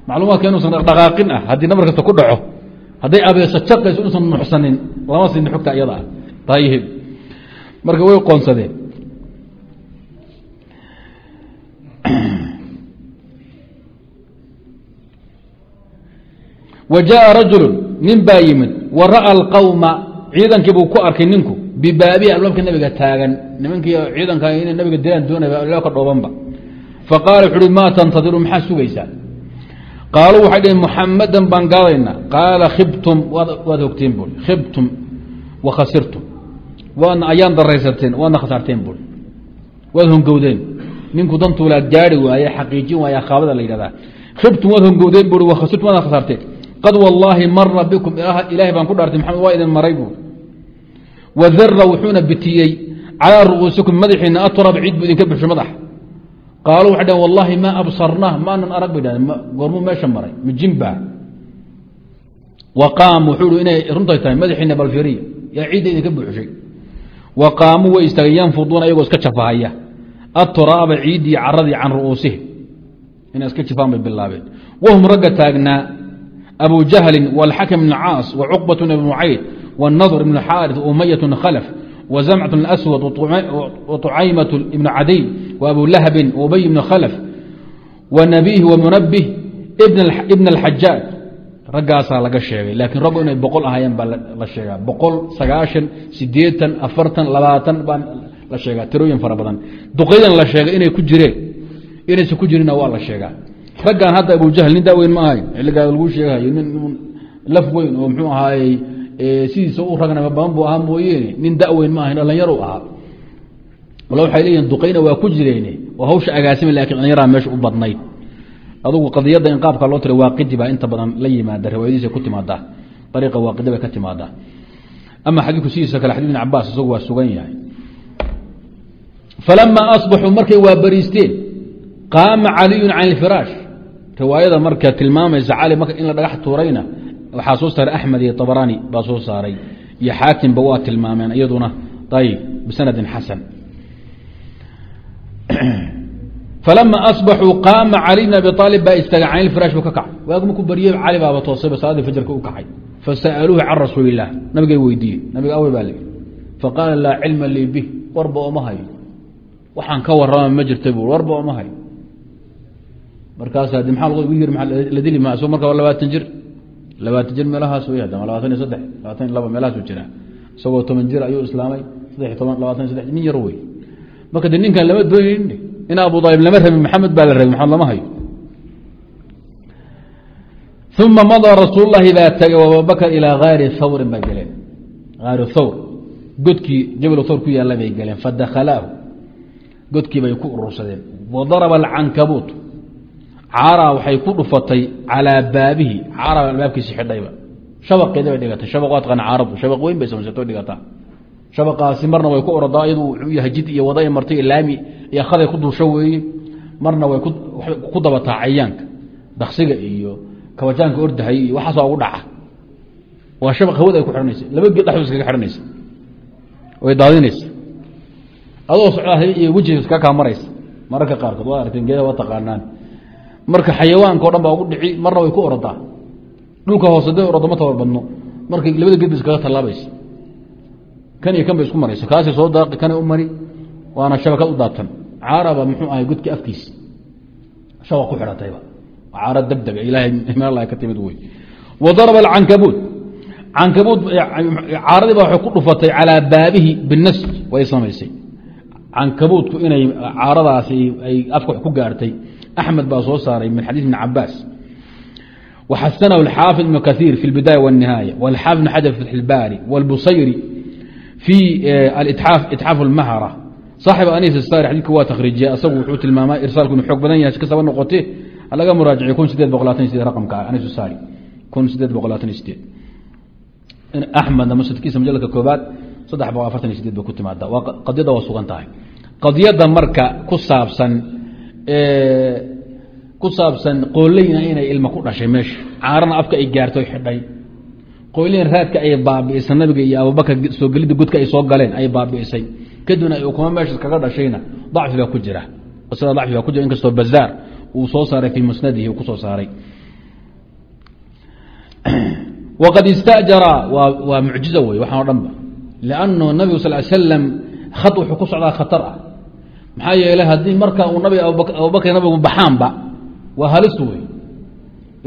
Macluumaadka inuusan dhaqdhaqaaqin ah haddii nabar kasta ku dhaco hadday abeeso jaqayso inuusan nuuxsanin lama siinin xogta iyada ah. Ayib marka way qoonsadeen. Wa jaءa rajulu nin baa yimid. Wa ra'a alqawma ciidankii buu ku arkay ninku. Bibaabihi albaabka nabiga taagan. Nimankii ciidanka inay nabiga dilaan doonaya ka dhoobanba faqaala wuxu uhi maa tantadiru maxaa sugaysaa qaaluu waxay dhaheen muxamadan baan gaadaynaa. Qaala khibtum waad hogteen bui khibtum wa khasirtum waadna ayaan daraysateen waadna khasaarteen bui waad hongowdeen ninku dantuulaad gaari waaye xaqiijin waaya khaabada la yidhahdaa. Khibtum waad hongowdeen bui wa khasirtum waadna khasaarteen qad wallaahi mara bikum ilaahay baan ku dhaartay maxamed waa idin maray buui wadara wuxuuna bitiyey calaa ru'uusikum madaxiina aturab ciid buu idinka buxsho madax. Qaaluu waxay dhaheen wallaahi maa absarnah maanan arag bay dhahdeen goormuu meesha maray mijinba wa qaam wuxuu hi inay runtay tahay madaxiina balfiriya yaa ciidda idinka buuxshay wa qaamuu way istaageen yanfuduuna iyagoo iska jafahaya aturaaba ciiddii caradii can ru'uusihim inay iska jafaan bay bilaabeen wahum ragga taagnaa abu jahlin wاlxakm bn caas wacuqbat bn mucayd wالnadr ibn xaariث umayة khlf wzamcة aswad waطucaymaة ibn cadiy wabu lahbin ubay bn khlf wanabih wamunabih ibn اlxajaaj raggaasaa laga sheegay. Laakiin raggu inay boqol ahaayeen baa la sheegaa. Boqol sagaashan sideetan afartan labaatan baa la sheegaa. Tirooyin fara badan. Duqaydan la sheegay inay ku jireen. Inaysan ku jirinna waa la sheegaa. Raggan hadda abujahl nin daweyn ma ahay. Xilligaa lagu sheegayo nin laf weyn oo mxuu ahaayey sidiisa u ragnama badan buu ahaa mooyeene nin daweyn ma ahayn dhallinyaru ahaa. Wal waxay leeyihiin duqayna waa ku jireen oo hawsha agaasima laakiin dhallinyaraa meesha u badnayd adugu qadiyadda in qaabka loo tira waaqidi baa inta badan la yimaada riwaayadiisa ku timaadaa ariiqa waaqidi bay ka timaadaa ama xadiidku sidiisa kale xadid ibn cabaas isagu waa sugan yahay. Falamaa asbaxuu markay waa bariisteen qaama caliyun can ilfiraash riwaayada marka tilmaamaysa cali marka in la dhagax tuurayna waxaa soo saaray axmed iyo abaraani baa soo saaray iyo xaakimba waa tilmaameen iyaduna ayb bisanadin xasan [clears throat] falama asbaxuu qaama cali bn abi aalib baa istaaga can ilfiraash buu ka kacay waagu markuu baryey cali baaba toosayba salaadii fajarka u kacay fasa'aluuhu can rasuuli ilah nabigay weydiiyey nabiga awe baa li faqaala laa cilma lii bih warba oma hayo waxaan ka warama ma jirta bu warba oma hayo markaas adi maa la dili ma isagoo marka labaatan jir labaatan jir meelahaas wey adama labaatan iyo saddex labaatan iyo laba meelahaasu jiraa isagoo toban jir ayuu islaamay saddex iyo toban labaatan iyo saddex nin yar wey marka de ninkan lama doonin. In abu aalib lama rabin maxamed baa la rabay maxamed lama hayo. Uma madaa rasuul lahi baa tagay abubakr ilaa gaari thawrin bay galeen. Aari thawr. Godkii jabal thawr ku yaalla bay galeen. Fadakalaahu godkii bay ku urursadeen. Wadaraba alcankabuut caaraa waxay ku dhufatay calaa baabihi. Caaraa albaabkiisi xidhayba shabaqeeda bay dhigatay. Shabaq waa taqaan caaradu shabaq weyn bay samaysato dhigataa shabaqaasi marna way ku orodaa iyadu wuxuu yahay jid iyo wada martay laami iyo khaday ku duusho weeye marna way ku dabataa cayaanka daksiga iyo kabajaanka ordahay iyo waxaasoo ugu dhaca. Waa shabaq hawada ay ku xidhanaysa laba geed iskaga xidhanaysa way daadinaysa. Adoo socdaa iyo wejiga iskaga kaa maraysa. Mararka qaarkood waa aragteen geeda waa taqaanaan. Marka xayawaanka o dhan baa ugu dhici marna way ku orodaa. Dhulka hoose da orodo ma tabar badno. Markay labada geed iskaga tallaabaysa kan iyo kan bay isku maraysa kaasi soo daaqi kana u mari waana shabakad u daatan caaraba muxuu ahay godki afkiisi shabaq ku xidhatayba caara degdega ilahay meel ka timid wey wa daraba alcankabuut cankabuut caaradii baa waxay ku dhufatay calaa baabihi binasj way samaysay cankabuutku inay caaradaasi ay afka ku gaartay axmed baa soo saaray min xadiis ibn cabaas waxasanahu xaafid ibn kaiir fi اlbidaaya wالnihaaya wاlxaafid ibn xajar fi اlbaari wاlbusayri في itxaaf اlmahra صaaxib anis sar xadidka waa takriijiya asagu wuxuu tilmaamaa irsaalku inu xoog badan yahay kasaba noqote laga muraajiciy kun sideed boqol laatan sideed raqamka ah anis sari kun sideed boqol laatan iyo sideed axmedna musnadkiisa majalka koobaad saddex boqol afartan iyo sideed bay ku timaada waa qadiyada waa sugan tahay qadiyadda marka ku saabsan ku saabsan qooleyna inay ilma ku dhashay meesha caarana afka ay gaartay xidhay qoyliin raadka ay baabi'isay nabiga iyo abubakar soo gelidda godka ay soo galeen ay baabi'isay. Kadibna kuma meesha kaga dhashayna dacfi baa ku jira. Sida dacfi baa ku jira inkastoo bazaar uu soo saaray fii musnadihi uu ku soo saaray. Waqad istajara waa mucjizo wey waxaan o dhan ba. Liannu nabigu sal l slam khad wuxuu ku socdaa khatar ah. Maxaa yeelay haddii marka uu nabiga abubakar nabigu baxaanba waa halis wey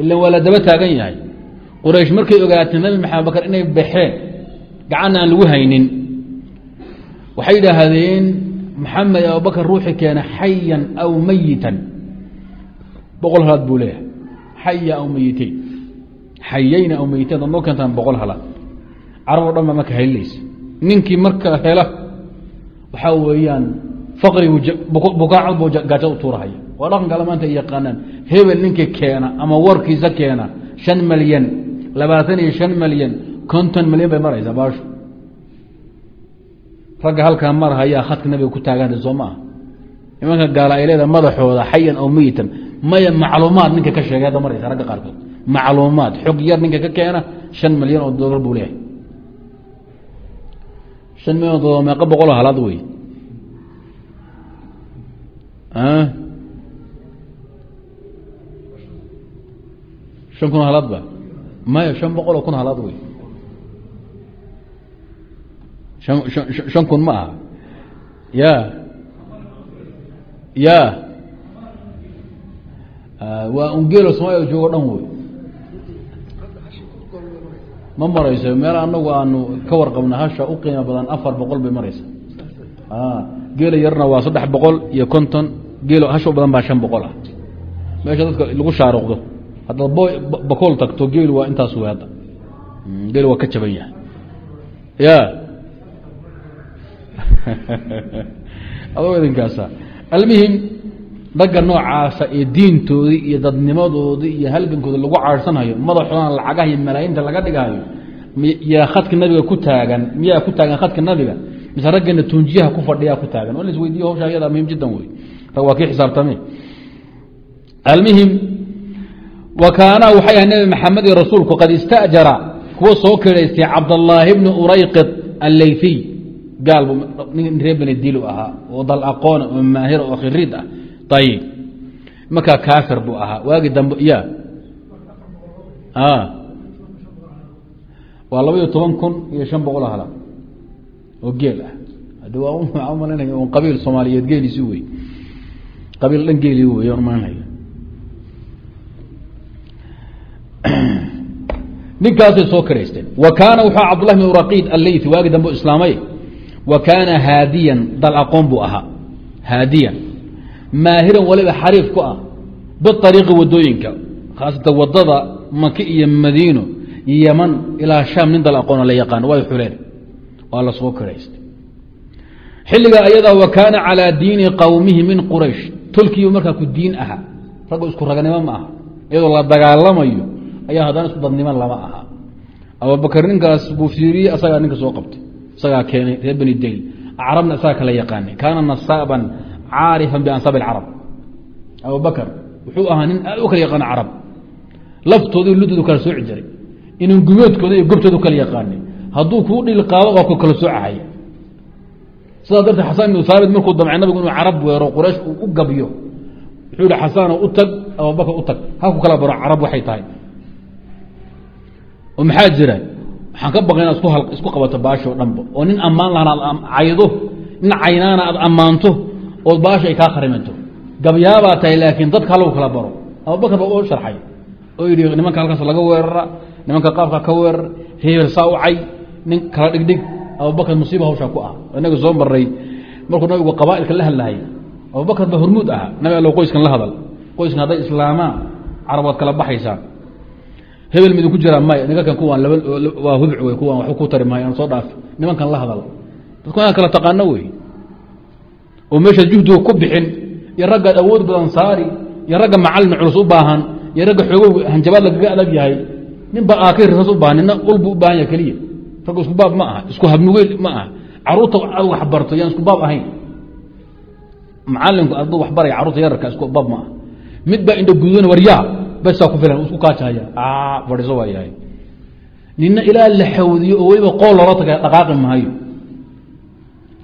ilan waa la daba taagan yahay quraysh markay ogaatay nabi maxamed bakar inay baxeen gacanna aan lagu haynin waxay yidhaahdeen maxamed abubakar ruuxi keena xayan aw mayitan boqol halaad buu leeyahay. Xaya aw mayiteyn xayayna aw mayiteyn dad keentaan boqol halaad. Carab o dhan baa marka helilaysa ninkii marka hela waxaa weeyaan faqrigu bukaacad buu gaajad u tuurahaya. Waa dhaqan kale maanta yaqaanaan. Hebel ninkii keena ama warkiisa keena shan malyan labaatan iyo shan malyan konton malyan bay maraysaa baashu. Ragga halkaa marhayaa khadka nabiga ku taaganta soo maaha nimanka gaala ay leedahay madaxooda xayan aw meyitan maya macluumaad ninka ka sheegay hadda maraysa ragga qaarkood. Macluumaad xog yar ninka ka keena shan malyan oo dolar buu leeyahay. Shan milyan oo meeqa boqol oo halaad wey shan kun halaad ba maya shan boqol oo kun halaad wey an shan kun ma aha ya ya waa ungelo somaaliya joogo dhan wey ma marayso meel anagu aanu ka warqabna hasha u qiimo badan afar boqol bay maraysa geela yarna waa saddex boqol iyo konton geelo u badan baa shan boqol ah meesha dadka lagu shaaruqdo haddaad bakool tagto geel waa intaas wey hadda. Geel waa ka jaban yahay. Ya. [laughs] Adoo idinkaasa. Almuhim ragga noocaasa ee diintoodii iyo dadnimadoodii iyo halgankooda lagu caadhsanhayo madaxoodana lacagaha iyo malaayiinta laga dhigahayo yaa khadka nabiga ku taagan miyaa ku taagan khadka nabiga? Mise raggana tunjiyaha ku fadhiyaa ku taagan? Waa lasweydiyo hawsha ayada muhiim jiddan wey. Rag waa kii xisaabtame almuhim wa kaana waxay ahay nabi maxamed iyo rasuulku qad istajara kuwa soo keraystay cabdallaahi bni urayqid alleyfiy gaal bu nin reer beni dilu ahaa oo dal aqoona oo maahira oo khiriid ah ayib markaa kaafir buu ahaa waagi dambe ya waa laba iyo toban kun iyo shan boqol hala oo geel ah hadi waa malanaya un qabiil soomaaliyeed geeliisi wey qabiil dhan geeli wey malanaya ninkaasay soo karaysteen wa kaana wuxuu cabdullahi bn raqiid alleythi waagi dambe islaamay. Wa kaana haadiyan dal aqoon buu ahaa. Haadiyan. Maahiran waliba xariif ku ah. Biariiqi waddooyinka khaasatan waddada maki iyo madiino yaman ilaa shaam nin dal aqoona la yaqaan way xuleen waa la soo karaystay xilligaa ayadaa wa kaana calaa diini qowmihi min quraysh. Tolkiiba markaa ku diin aha raggo isku raganimo ma aha. Iyadoo la dagaalamayo ayaa haddana isku dadnimo lama aha. Abubakar ninkaas buu fiiriyey asagaa ninka soo qabtay isagaa keenay reer beni dayl. Carabna isagaa kala yaqaanay. Kaana nasaaban caarifan biansaabi alcarab. Abubakar wuxuu ahaa nin aad u kala yaqaana carab. Laftooda ludoodu kala sooci jiray inan gumeedkooda iyo gobtoodu kala yaqaanay. Hadduu kuu dhilqaabo waa ku kala soocahaya sidaa darteed xasan ibnu haabit markuu damcay nabigu inuu carab weero quraysh uu u gabyo. Wuxuu yihi xasano u tag. Abubakar u tag. Haku kala baro carab waxay tahay oo maxaa jira? Waxaan ka baqay inaad isku qabato baasho dhanba oo nin ammaan lahana aad caydo nin caynaana aad ammaanto ood baasha ay kaa kharimanto gabyaabaa tahay laakiin dadka halagu kala baro. Abubakar baa u sharxay oo yidhi nimanka halkaas laga weerara nimanka qaabka ka weerar hebel saa u cay nin kala dhigdhig. Abubakar musiiba hawshaa ku ah. Inaga soo maray markuu nabigu qabaailka la hadlahay abubakar ba hormuud ahaa. Nabi allo qoyskan la hadal. Qoyskan hadday islaamaan carabood kala baxaysaa hebel midinku jiraa may nimankan kuwaan waa hubc wey kuwaan waxba ku tari maayo aan soo dhaaf nimankan la hadal. Dadku inaad kala taqaano wey oo meeshaad juhdiga ku bixin iyo raggaad awood badan saari iyo ragga macalin culus u baahan iyo ragga xoogow hanjabaad lagaga adag yahay ninba aakay risaas u baahan nina ulbu u baahan yahay keliya. Ragga isku baab ma aha isku habnugeyl ma aha. Caruurta ad waxbarto yaan isku baab ahayn. Macalinku aduu waxbaraya carruurta yararka isku baab ma aha. Mid baa indha gududan waryaa basaa ku kaajahaya fadhiiso waa yahay nina ilaa la xawdiyo oo weliba qool loola taga dhaqaaqi maayo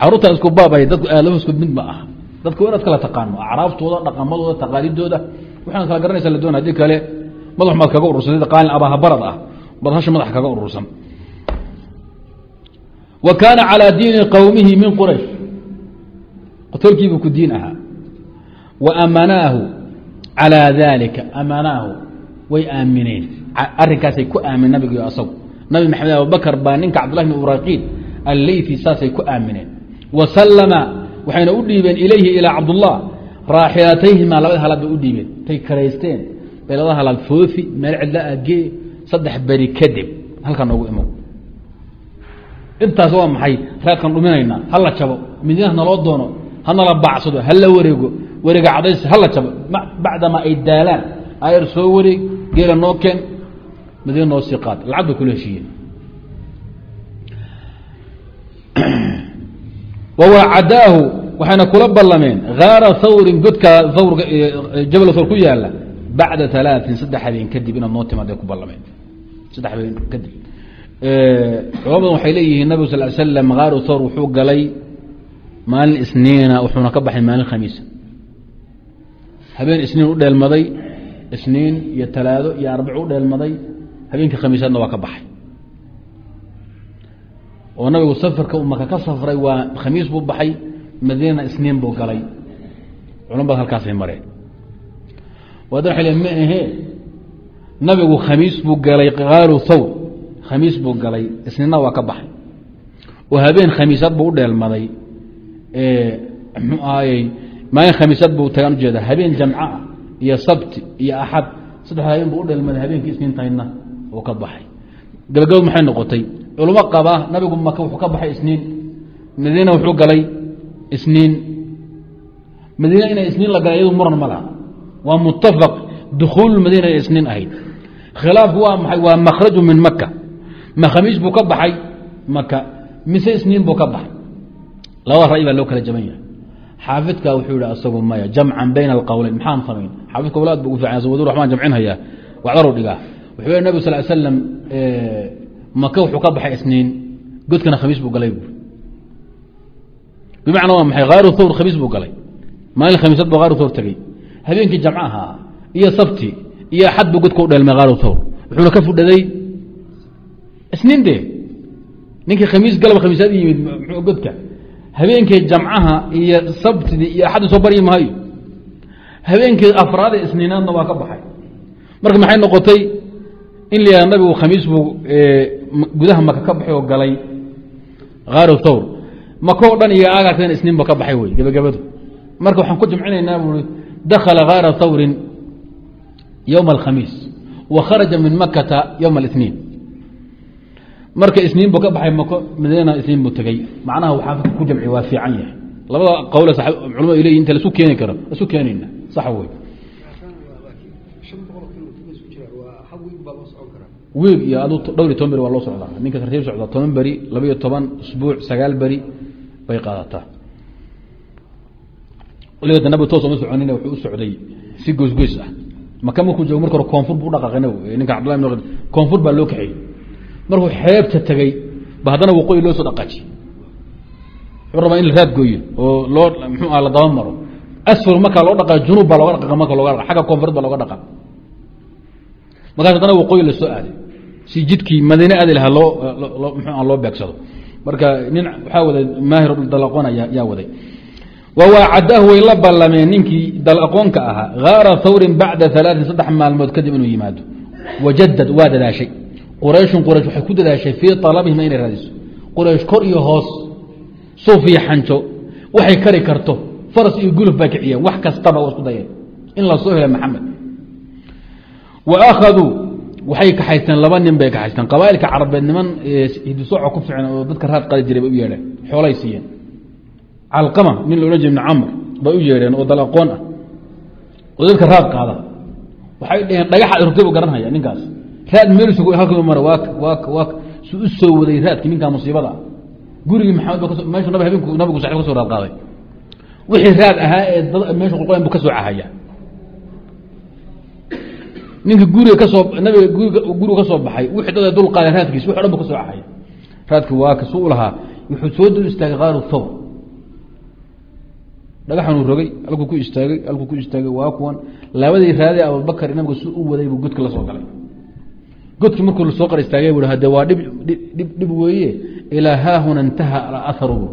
carruurta isku baabay dadku aadama isku mid ma aha. Dadku waa inaad kala taqaano acraaftooda dhaqamadooda taqaaliidooda waxaad kala garanaysa la doona haddii kale madax maad kaga urursan sida qaalin abaahabarad ah. Bad hasha madax kaga urursan. Wa kaana calىa diini qowmihi min quraysh. Qotolkiibuu ku diin ahaa. Wa amanaahu calىa dalika amanaahu way aamineen arrinkaasay ku aamin nabigo asagu nabi maxamed abubakr baa ninka cabdulahi bn uraqiid alleyfi saasay ku aamineen wa sallama waxayna u dhiibeen ilayhi ilaa cabdullah raaxilatayhima labada halaad bay u dhiibeen tay karaysteen bay labada halaad foofi meel cidla agee saddex beri kadib halkaa noogu imow intaas waa maxay raadkan dhuminaynaa hala jabo midinaha naloo doono hanala baacsado hala wareego wareega cadays hala jabo bacdamaa ay daalaan. Ayar soo wareeg geela noo keen madiina noo sii qaad. Lacag bay kula heshiiyeen. [clears throat] Wawacadaahu waxayna kula ballameen haara hawrin godka hawrka jabal hawr ku yaalla bacda alaain saddex habeen kadib inaad noo timaada ku ballameen. Saddex habeen kadib. Culamadan waxay leeyihiin nabig sal slam haaru hawr wuxuu galay maalin isniina wuxuuna ka baxay maalin khamiisa habeen isniin u dheelmaday isniin iyo talaado iyo arbac u dheelmaday habeenkii khamiisaadna waa ka baxay. Oo nabigu safarka uu maka ka safray waa khamiis buu baxay madiinana isniin buu galay. Culamada halkaasay mareen. Waay le ma ahee nabigu khamiis buu galay qaalu thawr khamiis buu galay isniinna waa ka baxay. Oo habeen khamiisaad buu u dheelmaday mxuu ahayey maalin khamiisaad buu tagaan ujeeda habeen jamca iyo sabti iyo axad. Saddex habeen buu u dheelmaday habeenkii isniintayna uu ka baxay. Gabagabad maxay noqotay? Culmo qaba nabigu maka wuxuu ka baxay isniin. Madiina wuxuu galay isniin. Madiina inay isniin la galay iyadu muran ma laha. Waa mutafaq dukhuul madiina ay isniin ahayd. Khilaafku waa maxay? Waa makhraju min maka ma khamiis buu ka baxay maka mise isniin buu ka baxay? Labada ra'y baa loo kala jaban yahay xaafidka wuxuu yihi asagu maya jamcan bayna alqowleyn maxaan samayn xaafidka walaad bu ugu fiican wadu raxmaan jamcinhayaa wacdaru dhigaa. Wuxuu nabig sal l slam maka wuxuu ka baxay isniin godkana khamiis buu galay buui bimacna waa maxay? Khaaru thawr khamiis buu galay. Maalin khamiisad buu khaaru thawr tegey. Habeenkii jamcaha iyo sabti iyo axad buu godka u dheelmay khaaru thawr wuxuuna ka fudhaday isniin dee. Ninkii khamiis galab khamiisaad yimid godka habeenkii jamcaha iyo sabtidii iyo axaddi soo baryi maayo habeenkii afraad ee isniinaadna waa ka baxay marka maxay noqotay in la yihahdo nabigu khamiis buu gudaha maka ka baxay oo galay khaaru thawr maka o dhan iyo aagaarkan isniin ba ka baxay wey gebagabadu marka waxaan ku jamcinaynaa buui dakhala haara thawrin yowma alkhamiis wa kharaja min makata yowma اlاثniin marka isniin buu ka baxay mako madiina isniin buu tegey macnaha waxaa ku jamci waa fiican yahay. Labada qowle culmadu ay leyi inta keeni karo isu keenayna sax wey wiig iyo adu dhowr iyo toban beri waa loo socdaa. Ninka tartiib socda toban beri labaiyo toban isbuuc sagaal beri bay qaadataa. Waliba nabi toos oma soconin wuxuu u socday si goysgoys ah. Maka markuu joogo marka hore koonfur bu udhaqaaqin ninka cabdullah ibn koonfur baa loo kaxeeyey markuu xeebta tegey ba haddana waqooyi loo soo dhaqaaji wuxuu rabaa in la raad gooyo oo loo mxuu ah la daba maro. Asfar markaa loo dhaqaa junuub baa looga dhaqaa marka looga dhaqa xagga koonfureed baa looga dhaqaa. Markaas haddana waqooyi la soo aaday. Si jidkii madiine aadi lahaa loo mxua loo beegsado. Marka nin waxaa waday maahir dalaqoon yaa waday. Wawaacadahu way la ballameen ninkii dalaqoonka ahaa haara thawrin bacda alaain saddex maalmood kadib inuu yimaado. Wajadad waa dadaashay qurayshun quraysh waxay ku dadaashay fii alabihima inay raadiso. Quraysh kor iyo hoos suuf iyo xanjo waxay kari karto faras iyo guluf baa kiciyeen wax kastaba waa isku dayeen. In la soo hela maxamed. Wa akhaduu waxay kaxaysteen laba nin bay kaxaysteen. Qabaailka carabeed niman hidisooca ku fiican oo dadka raad qali jiray bay u yeedheen. Xoolay siiyeen. Calqama nin la odhan jira ibn camr bay u yeedheen oo dalaqoon ah oo dadka raad qaada. Waxay dhaheen dhagaxa rugtay bu garanhaya ninkaas raad meel sugo halkaba mara waa su u soo waday raadkii ninkaa musiibada. Gurigii kaso meeshu habeenku nabigu saxib ka so raad qaaday. Wixii raad ahaa ee dad meesha qulqulayn bu ka soo cahaya. Ninka guriga ka soo nabiga guriga guriga ka baxay wixii dad dul qaaday raadkiis wix dhan bu ka soo cahaya. Raadki waa kasu u lahaa wuxuu soo dul istaagay qaaru thawr. Dhagaxanuu rogay halkuu ku istaagay halkuu ku istaagay waa kuwan labadii raadee abubakar nabiga si u waday buu godka la soo galay godkii markuu la soo qar istaagay bu hade waa dhib weeye? Ilaa haahuna intaha aharu bu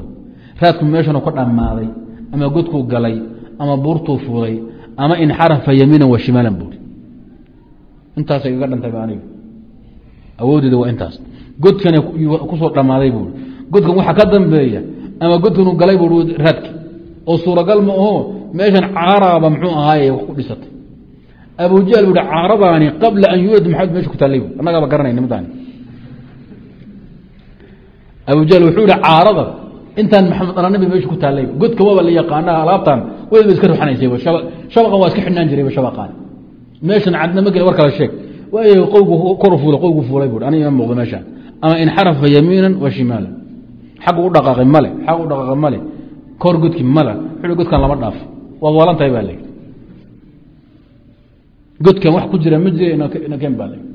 raadku meeshanu ka dhammaaday ama godkuu galay ama buurtuu fuuday ama inxarafa yamiina wa shimaalan buuri intaasay gaga dhantay aniga. Awoodeeda waa intaas. Godkana ku soo dhammaaday buui godkan waxaa ka dambeeya ama godkanuu galay bu raadki oo suuragal ma aho meeshan caaraaba muxuu ahaaye wax ku dhisatay abujahl bu hi caaradaani qabla an yuulad maxamed meesha ku taallay annagaaba garanay nimadaani abujahl wuxuu ihi caarada intaan maxamed alanabi meesha ku taallay godka waaba la yaqaana alaabtan wayba iska ruxanaysay shabaqan waa iska xidhnaan jiray shabaqaan meeshan cadnama gel war kala sheeg. Waay qowgu kor fuula qowgu fuulay bui aniga ima muuqdo meeshaan ama inxarafa yamiinan wa shimaala xaggu u dhaqaaqay male xag u dhaqaaqay male. Kor godki male. Wuxuu godkan lama dhaaf. Waad waalan tahay baa layidhi godkan wax ku jira ma jira inaken baa layidhi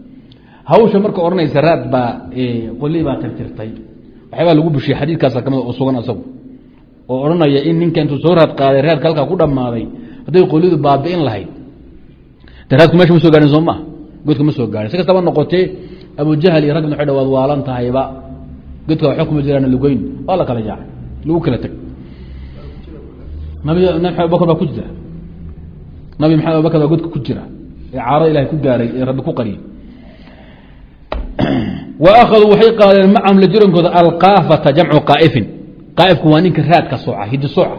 hawsha marka odhanaysa raad baa qolii baa tirtirtay. Waxyaabaa lagu bushiyey xadiidkaasa ka mid oo sugan asagu. Oo odhanaya in ninka soo raad qaaday raadka halkaa ku dhammaaday hadday qolidu baabi'in lahayd. De raadku meesha ma so gaahin soo maa godka ma soo gaahin si kastaba noqotee abujahl iyo ragna waxay waad waalan tahayba godka waxba kuma jiraan lugeyn waa la kala yaacay lagu kala teg nabi abubakar baa ku jira. Nabi maxamed abubakar baa godka ku jira ee caaro ilahay ku gaaray ee rabbi ku qariyey wa akhaduu waxay qaadeen macahum la jirankooda alkaafata jamcu qaa'ifin. Qaa'ifku waa ninka raadka sooca hidi sooca.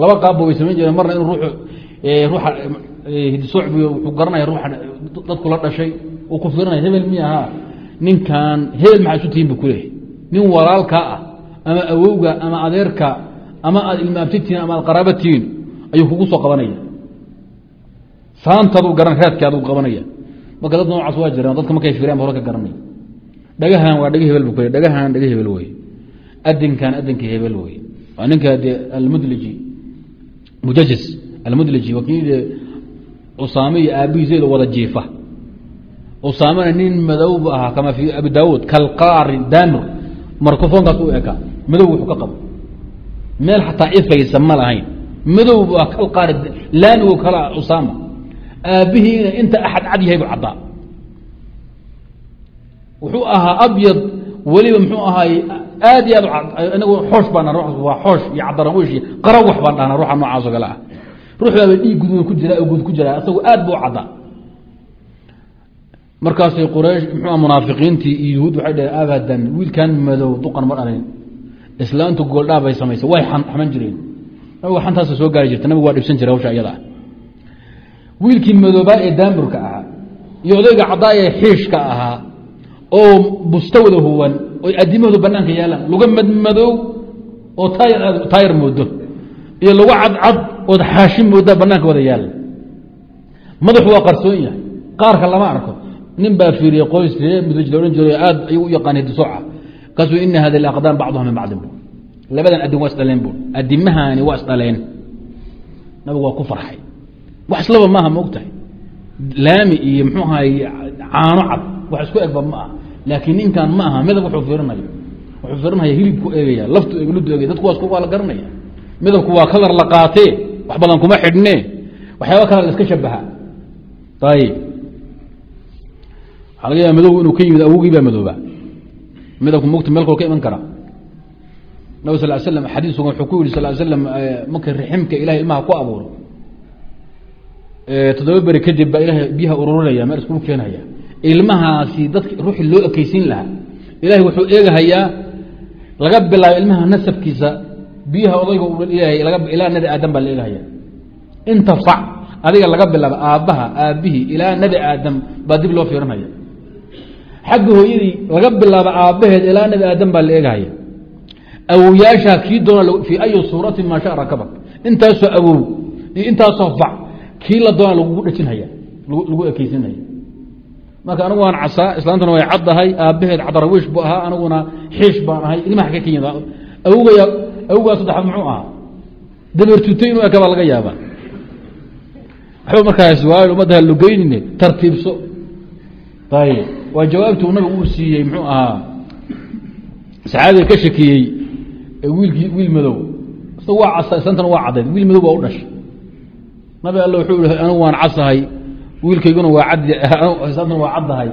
Laba qaabba way samayn jireen marna inuu ruuxu ruuxa hidisooc bu wuxuu garanaya ruuxa dadku la dhashay uu ku fiirinaya hebel mi ahaa ninkan hebel maxaa isu tihiin bu kuleeyahy nin walaalkaa ah ama awowga ama adeerka ama aad ilmaabtitiin ama aad qaraaba tihiin ayuu kugu soo qabanaya saantaduu garan raadkaaduu qabanaya. Marka dad noocaas waa jiraan dadka markay fiiraan ba hore ka garanaya. Dhagahan waa dhagi hebel bu dhagahan dhagi hebel wey adinkan adinka hebel wey waa ninka dee almudliji mujajis almudliji waa kii usaame iyo aabihiiseeda wada jiifa. Usaamena nin madow bu ahaa kama fi abi daawuud kalqaari daamir markofoonkaas u eka. Madow wuxuu ka qabo. Meel xataa ifaysa aabbihiina inta axad cad yahay bu caddaa wuxuu ahaa abyad weliba muxuu ahaay aad iyo aad inagu xoosh baan waa xoosh iyo cadarawish qarawax baan dhahnaa ruuxa noocaas oo kale ah. Ruux baaba dhiig gududa ku jira gud ku jira isagu aad bu caddaa markaasay quraysh muxua munaafiqiintii iyo yuhuud waxay dhaheen abadan wiilkan madow duqan ma dhalin islaantu gooldhaa bay samaysay way xaman jireen. Nabigu xantaasa soo gaari jirta nabigu waa dhibsan jiray hawsha iyada. ah wiilkii madoobaa ee daamburka ahaa iyo odayga caddaa ee xiishka ahaa oo bustawda huwan oy adimahoodu banaanka yaalaan luga madmadow oo taayar moodo iyo lagu cadcad ood xaashim moodaa banaanka wada yaalla madaxu waa qarsoon yahay. Qaarka lama arko. Nin baa fiiriyey qoys ree odhan jiray aad ayuu u yaqaan hidisooca kaasuu ina hada aqdaam bacduha min bacdin. Bu labadan adin waa isdhaleen bu adimahani waa isdhaleen nabigu waa ku farxay wax islaba maaha maogtahay laami iyo mxuu ahay caano cad wax isku egba ma aha. Laakiin ninkan ma aha midab wuxuu fiirinayo wuxuu fiirinaya hilibku eegaya laftu eeg ludu eegay dadku waa la garanaya. Midabku waa kalar la qaatee wax badan kuma xidhne waxyaaba kale la iska ayib waxaa laga yaaba madow inuu ka yimid awogii baa madooba. Midabku mogta meel kalo ka iman kara. Nabig sal slam xadiis wuxuu ku yihi sal slam marka riximka ilahay ilmaha ku abuuro toddoba beri kadib baa ilahay biyaha ururinaya meel iskugu keenaya. Ilmahaasi dadka ruuxii loo ekeysiin lahaa. Ilahay wuxuu eegahayaa laga bilaabo ilmaha nasabkiisa biyaha odayga ilaa nabi aadam baa la inta fac adiga laga bilaabo aabbaha aabbihii ilaa nabi aadam baa dib loo fiirinaya. Xagga hooyadii laga bilaabo aabbaheed ilaa nabi aadam baa la eegahaya. Awowyaashaa kii doona fii ayi suuratin maa sha rakabak intaasoo awow iyo intaasoo fac kii la doona lagugu dhajinhaya lagu ekeysinhaya marka anigu waan casaa islaantuna way caddahay aabbaheed cadarawiish bu ahaa aniguna xiish baan ahay ilmaha ka kenya awogaya awowgaa saddexaad muxuu ahaa? Dabartutay inuu eka baa laga yaabaa. Waxba markaas waa ummadda halugeynin tartiibso. Ayib waa jawaabtuu nabigu uu siiyey muxuu ahaa? Saxaabiga ka shakiyey wiilkii wiil madow. Isag waa casa islantana waa caddayd wiil madow baa u dhashay nabi alla wuxuu i anigu waan casahay wiilkayguna waa cad islantana waa caddahay.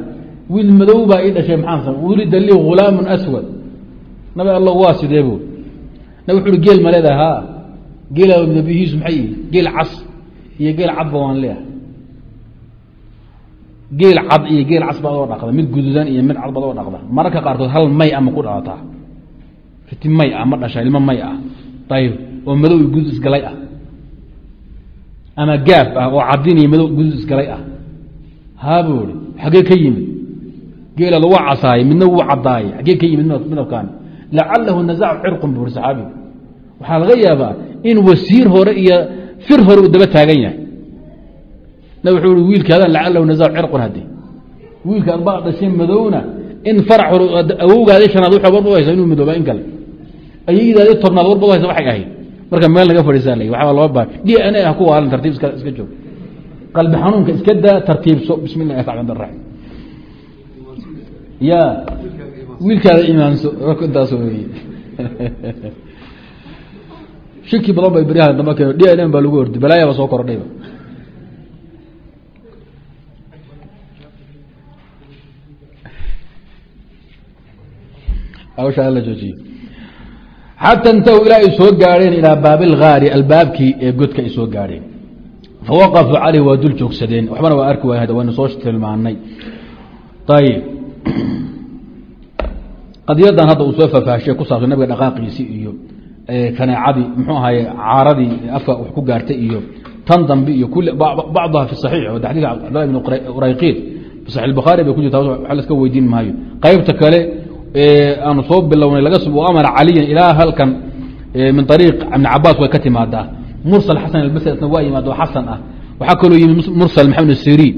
Wiil madow baa ii dhashay maxaansa wulida lii hulaamun aswad. Nabi alla waa sidee bu nabi wuxu uhi geel ma leedahay ha geela nabiyihiisu maxay? Yihi geel cas iyo geel cadba waan leehay geel cad iyo geel cas baad oo dhaqda mid gududan iyo mid cad baad oo dhaqda mararka qaarkood hal may ama ku dhalataa riti may ah ma dhasha ilmo may ah. Ayib oo madow iyo gudud isgalay ah ama gaaf ah oo cadin iyo madow gudud isgalay ah. Haabuu i xaggee ka yimid? Geelaada waa casaayay midna wuu caddaayay. Xaggee ka yimid midabkan lacalahu nazacu cirqun buri saxaabigu waxaa laga yaabaa in wasiir hore iyo fir hore uu daba taagan yahay. Nab wuxuu i wiilkaadan lacalahu nazacu cirqun hadde wiilka adbaa dhashay madowna in farac hore awowgaadi shanaad w warba haysa inuu midooba in kale. Ayaydaadi tobnaad warba haysa waxay ahayd marka meel laga fadhiisaa l waxaa loo baa d n a ha ku waalan tartiib iska joog. Qalbi xanuunka iska daa tartiibso bismi illahi raxmaan raxiim ya wiilkaada imaanso intaas wey [laughs] shiki badan bay beryaha dambe keeno d n m baa lagu ordi balaayaba soo kordhayba hawsha alla joojiye xata intahu ilaa ay soo gaadheen ilaa baabilgaari albaabkii ee godka ay gaadheen fawaqafuu caleyh waa dul joogsadeen waxbana waa arki waay waynu soo tilmaanay ayib qadiyadan hadda uu soo fafaashay ku saabsan nabiga dhaqaaqiisii iyo kaneecadii muxuu ahaye caaradii afka wax ku gaartay iyo tan dambe iyo kuli bacdaha fi saxiix oo xadiidka cabdillah ibn urayqiid fi saxiix bukhaari bay ku jirta wax laska weydiin maayo qaybta kale aanu soo bilownay laga amara caliyan ilaa halkan min ariiq ibn cabaas way ka timaadaa. Mursal xasan albasrisna waa yimaado xasan ah. Waxaa kaloo yimi mursal maxamed siriin.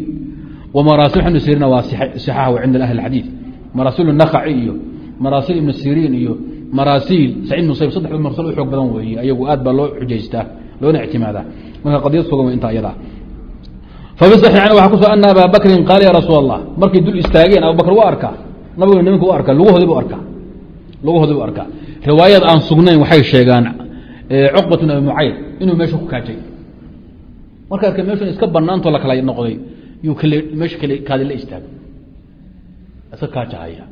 Maraasil mamed siriinna waa saxahu cinda ahli xadiid maraasil nakaci iyo maraasil ibn siriin iyo maraasil saciid musayb saddexda mursal u badan weeye ayagu aad baa loo xujaystaa loona ictimaadaa marka qadiyad sugan inta ayada fa bisaxi waxa ku so ana abaa bakrin qaala ya rasuul allah markay dul istaageen abubakr waa arkaa nabigu nimanka u arkaa lugahoodi bu arkaa. Lugahoodi bu arkaa. Riwaayad aan sugnayn waxay sheegaan cuqbat bn abi mucayd inuu meesha ku kaajay. Marka arkay meeshu iska banaantoo la kala noqday yuu kale meesha kale kaadi la istaago. Iska kaajahaya.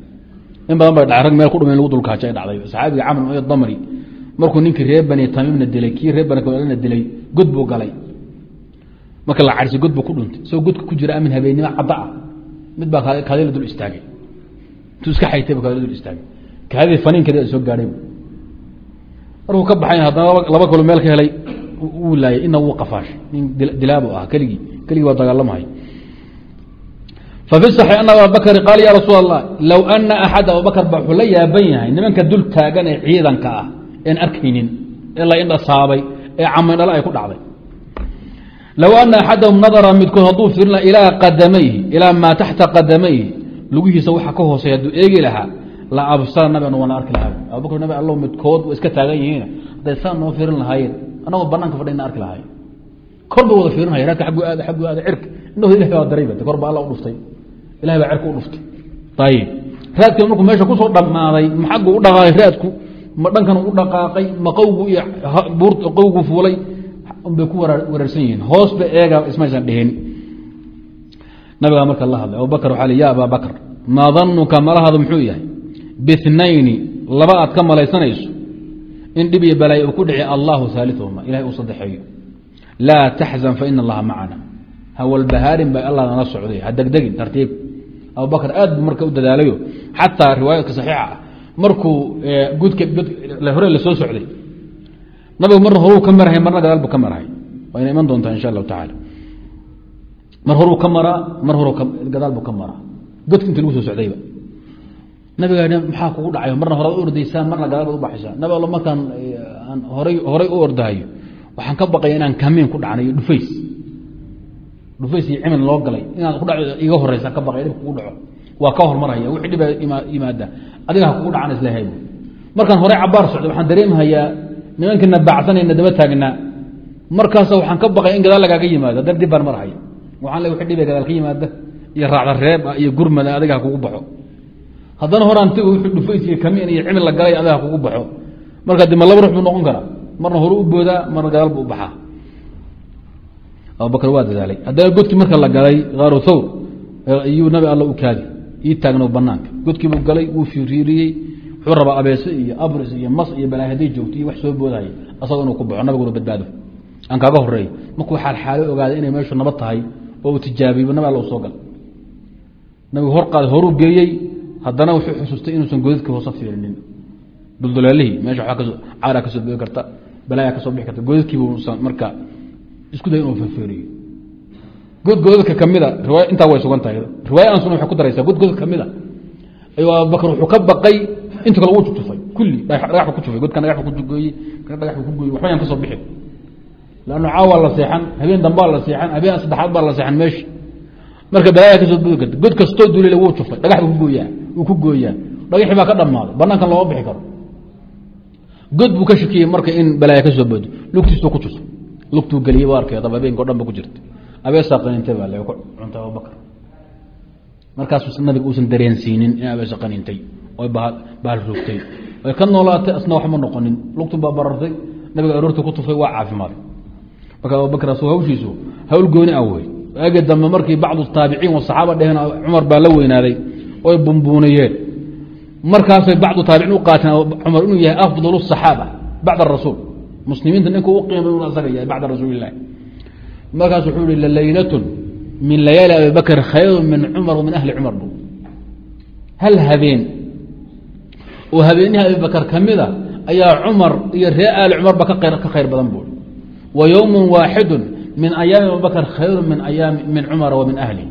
In badan bay dhacay rag meel ku dhumen lagu dul kaaja ay dhacday. Saxaabiga camr bin damri markuu ninkii reer bani tamiimna dilay kii reer bani kalna dilay god buu galay. Marka la carisay god buu ku dhuntay. Isagoo godka ku jira amin habeennimo cadda ah. Mid baa kaadi la dul istaagay intuu iska xaytay istaagay. Kaadii faniinkeeda soo gaadhay. Markuu ka baxayn haddana laba kaloo ah, ana ah, axadahum nadara midkood hadduu fiirina ilaa qadamayhi ilaa maa taxta qadamayhi lugihiisa waxa ka hooseeya hadduu eegi lahaa la absara nabigan waana arki lahaa. Abubakr nabi allo midkood wa iska taagan yihiin hadday saa noo fiirin lahaayeen anagoo banaanka fadhina arki lahaay kor ba wada fiirinaya raadka aggu aada aggu aada cirka indhahooda ilahay baa darayba kor ba alla u dhuftay. Ilahay baa cirka u dhuftay. Ayib raadkii markuu meesha ku soo dhammaaday ma xaggu u dhaqaaqay raadku ma dhankan u dhaqaaqay ma qowgu iyo buurt qowgu fuulay bay ku wareersan yihiin. Hoos ba eega ismaysan dhihin nabigaa marka la hadlay abubakr waxaa li ya abaa bakr maa danuka malahadu muxuu yahay bihnayni laba aad ka malaysanayso in dhib iyo balaaya uu ku dhici allahu aalihuma ilahay uu saddexeeyo. Laa taxzan faina allaha macana hawalbahaarin ba allah nala socday ha degdegin tartiib. Abubakr aad bu marka u dadaalayo xataa riwaayadka saxiixa ah markuu gudka hore la soo socday. Nabigu marna horuu ka marahay marna gadaal bu ka marahay. Wayna iman doontaa insha allahu tacaala mar horuu ka maraa mar hor gadaal bu ka maraa godka inti lagu soo socdayba. Nabiga maxaa kugu dhacayo marna horaad u ordaysaan marna gadaal baad u baxaysaan nabi allo markaan aan horay horay u ordahayo waxaan ka baqaya inaan kamiin ku dhacnay dhufays dhufays iyo cimin loo galay. Inaad ku dhaco iga horeysaan ka baqaya dhib kugu dhaco. Waa ka hormarhaya wixii dhibaa yimaada adiga ha kugu dhacan islehay markaan horey cabaar socday waxaan dareemhayaa nimankiina baacsanayna daba taagnaa markaasa waxaan ka baqaya in gadaal lagaaga yimaado dib baan marhaya waxaan le dhibay gadaal ka yimaada iyo raacda reeb ah iyo gurmada adiga ha kugu baxo. Haddana horaan tigo wixii dhufays iyo kamiin iyo cimil la galay adiga ha kugu baxo. Marka dima laba ruux buu noqon karaa. Marna hore u boodaa marna gadaal buu u baxaa. Abubakr waa dadaalay. Haddana godkii marka la galay kaaru thawr iyuu nabi alla u kaadi ii taagno banaanka godkiibuu galay wuu firiiriyey wuxuu rabaa abeese iyo abris iyo mas iyo balaahi haday joogto iyo wax soo boodaya asagoo inuu ku baxo. Nabiguna badbaado. Aan kaaga horeey markuu xaalxaalo ogaaday inay meeshu nabad tahay oo uu tijaabiyo nabi alla u soo gal nabigu hor qaada horuu geeyey haddana wuxuu xusuustay inuusan godadkii hoose fiirinin. Duldulaalihii meesha waa ka soo bogi karta balaayaa ka soo bixi karta godadkiibuusan marka isku day inuu firfeeriyo god godadka kamida intaa way sugan tahay. Riwaaya aan waxay ku daraysaa god godad kamida ayuu abubakar wuxuu ka baqay inta kale wuu jujufay kulli dhagax bu ku jufay godkan dhagax bu ku gooyey kan dhagax bu ku gooyey waxba yaan ka soo bixi lanno caawaa la seexan habeen dambaa la seexan habeen saddexaad baa la seexan meesha marka balaaya ka soo bogi karta god kastoo dulila wuu jufay dhagax buu gooyaa wuu ku gooyaa dhagaxii baa ka dhammaaday banaankan looma bixi karo god buu ka shakiyey marka in balaaya ka soo boodo lugtiisuu ku jufay lugtuu geliyey bu arkay dab habeenka o dhan ba ku jirta abeesaa qaniintay baa le ku cuntay abubakar markaas nabiga uusan dareensiinin in abeesa qaniintay oy bahal rogtay way ka noolaatay asna waxma noqonin lugtun baa barartay nabiga aroorta ku tufay waa caafimaaday marka abubakr asu hawshiisu hawl gooni ah wey agi dambe markii bacdu taabiciin wasaxaaba dheheen cumar baa la weynaaday oy bumbuuniyeen markaasay bacdu taabiciin u qaateen cumar inuu yahay afdal الصaxaaba bacd الrasuul muslimiinta ninka u qiima inu asaga yahay bacda rasuuli الlahi markaas wuxuu ihi lalaylaة min layaali abi bakr khayru min cumar wa min ahli cumar bu hal habeen oo habeenihii abi bakr kamida ayaa cumar iyo ree aali cumar ba ka khayr badan bu wa ywm waaxidu min ayaami abubakr khayru min min cumara wa min ahli.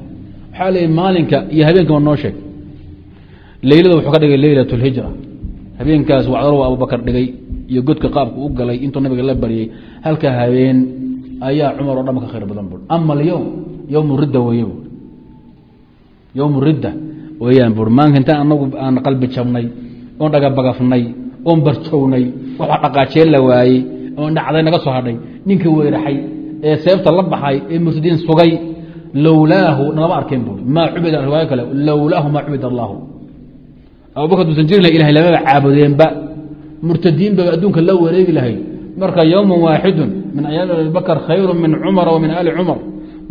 Waxaa leeyi maalinka iyo habeenkama noo sheeg. Leylada wuxuu ka dhigay leylat اlhijra habeenkaas wacdar waa abubakar dhigay iyo godka qaabka u galay intuu nabiga la baryay. Halka habeen ayaa cumar oo dhan ka khayr badan bu ama alyowm ywm ridda wey ywm ridda weyaan bu maanka intaan anagu aan qalbi jabnay oon oon dhacday naga soo hadhay. Ninka weyraxay ee seebta la baxay ee murtadiin sugay lowlaahu nagama arkeen bu maa cubida riwaayo kale lowlaahu maa cubid allahu abubakar duusan jiri lahay ilahay lamaba caabudeenba. Murtadiin adduunka la wareegi lahayd. Marka ywm waaxidu min ayaami abibakr khayru min cumara wa min ali cumar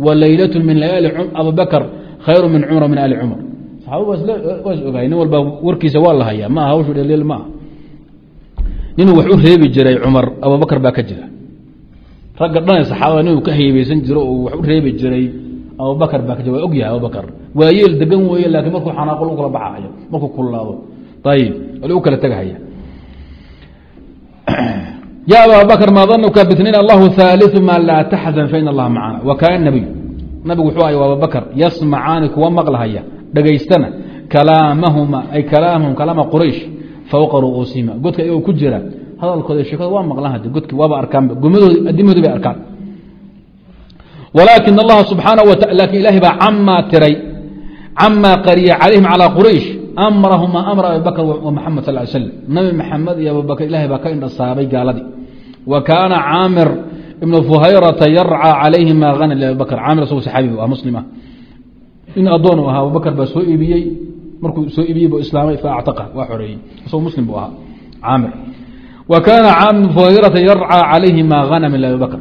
wa leylat min layaali abubakr khayru min cumar wa min ali cumar. Saxaaba waa is ogaay nin walba warkiisa waa la hayaa maaha hawshu dheliil maaha ninuu wax u reebi jiray cumar abubakar baa ka jira. Ragga dhan saxaabada ninuu ka haybeysan jiro oo wax u reebi jiray abubakar baa ka jira. Waa og yahay abubakar waa degan weeye laakiin markuu xanaaqo u kala baxahayo markuu kullaado ayib wali u kala tegahaya [clears throat] ya aba bakr maa danuka bitnain allahu haaliu ma laa taxzan faina allaha macana wa kaana nabiy. Nabigu wuxuu ay abubakr yasmacaani kuwa maqlahaya dhegaystana kalaamahuma ay kalaamahum kalaama quraysh fowqa ru'uusihima godka iyagoo ku jira hadalkooda sheekada waa maqlaan hade godki waaba arkaan gumadoodi adimahoodi bay arkaan walaakin allaha subxaana wa taala laakiin ilahi baa camaa tiray camaa qariya calayhim calaa quraysh amrahuma amra abi bakr wa maxamed sal slam nabi maxamed iyo abubakr ilahay baa ka indhasaabay gaaladii wa kaana caamir ibnu fuhayrata yarcaa calayhima hana abi bakr caamir isagoo saxaabi ah muslim ah in addoon u ahaa abubakr baa soo iibiyey markuu soo iibiyey bu islaamay faactaqa waa xoreeyey. Isagoo muslim buu ahaa. Caamir. Wa kaana caamir fuhayrata yarcaa calayhima hanami abi bakr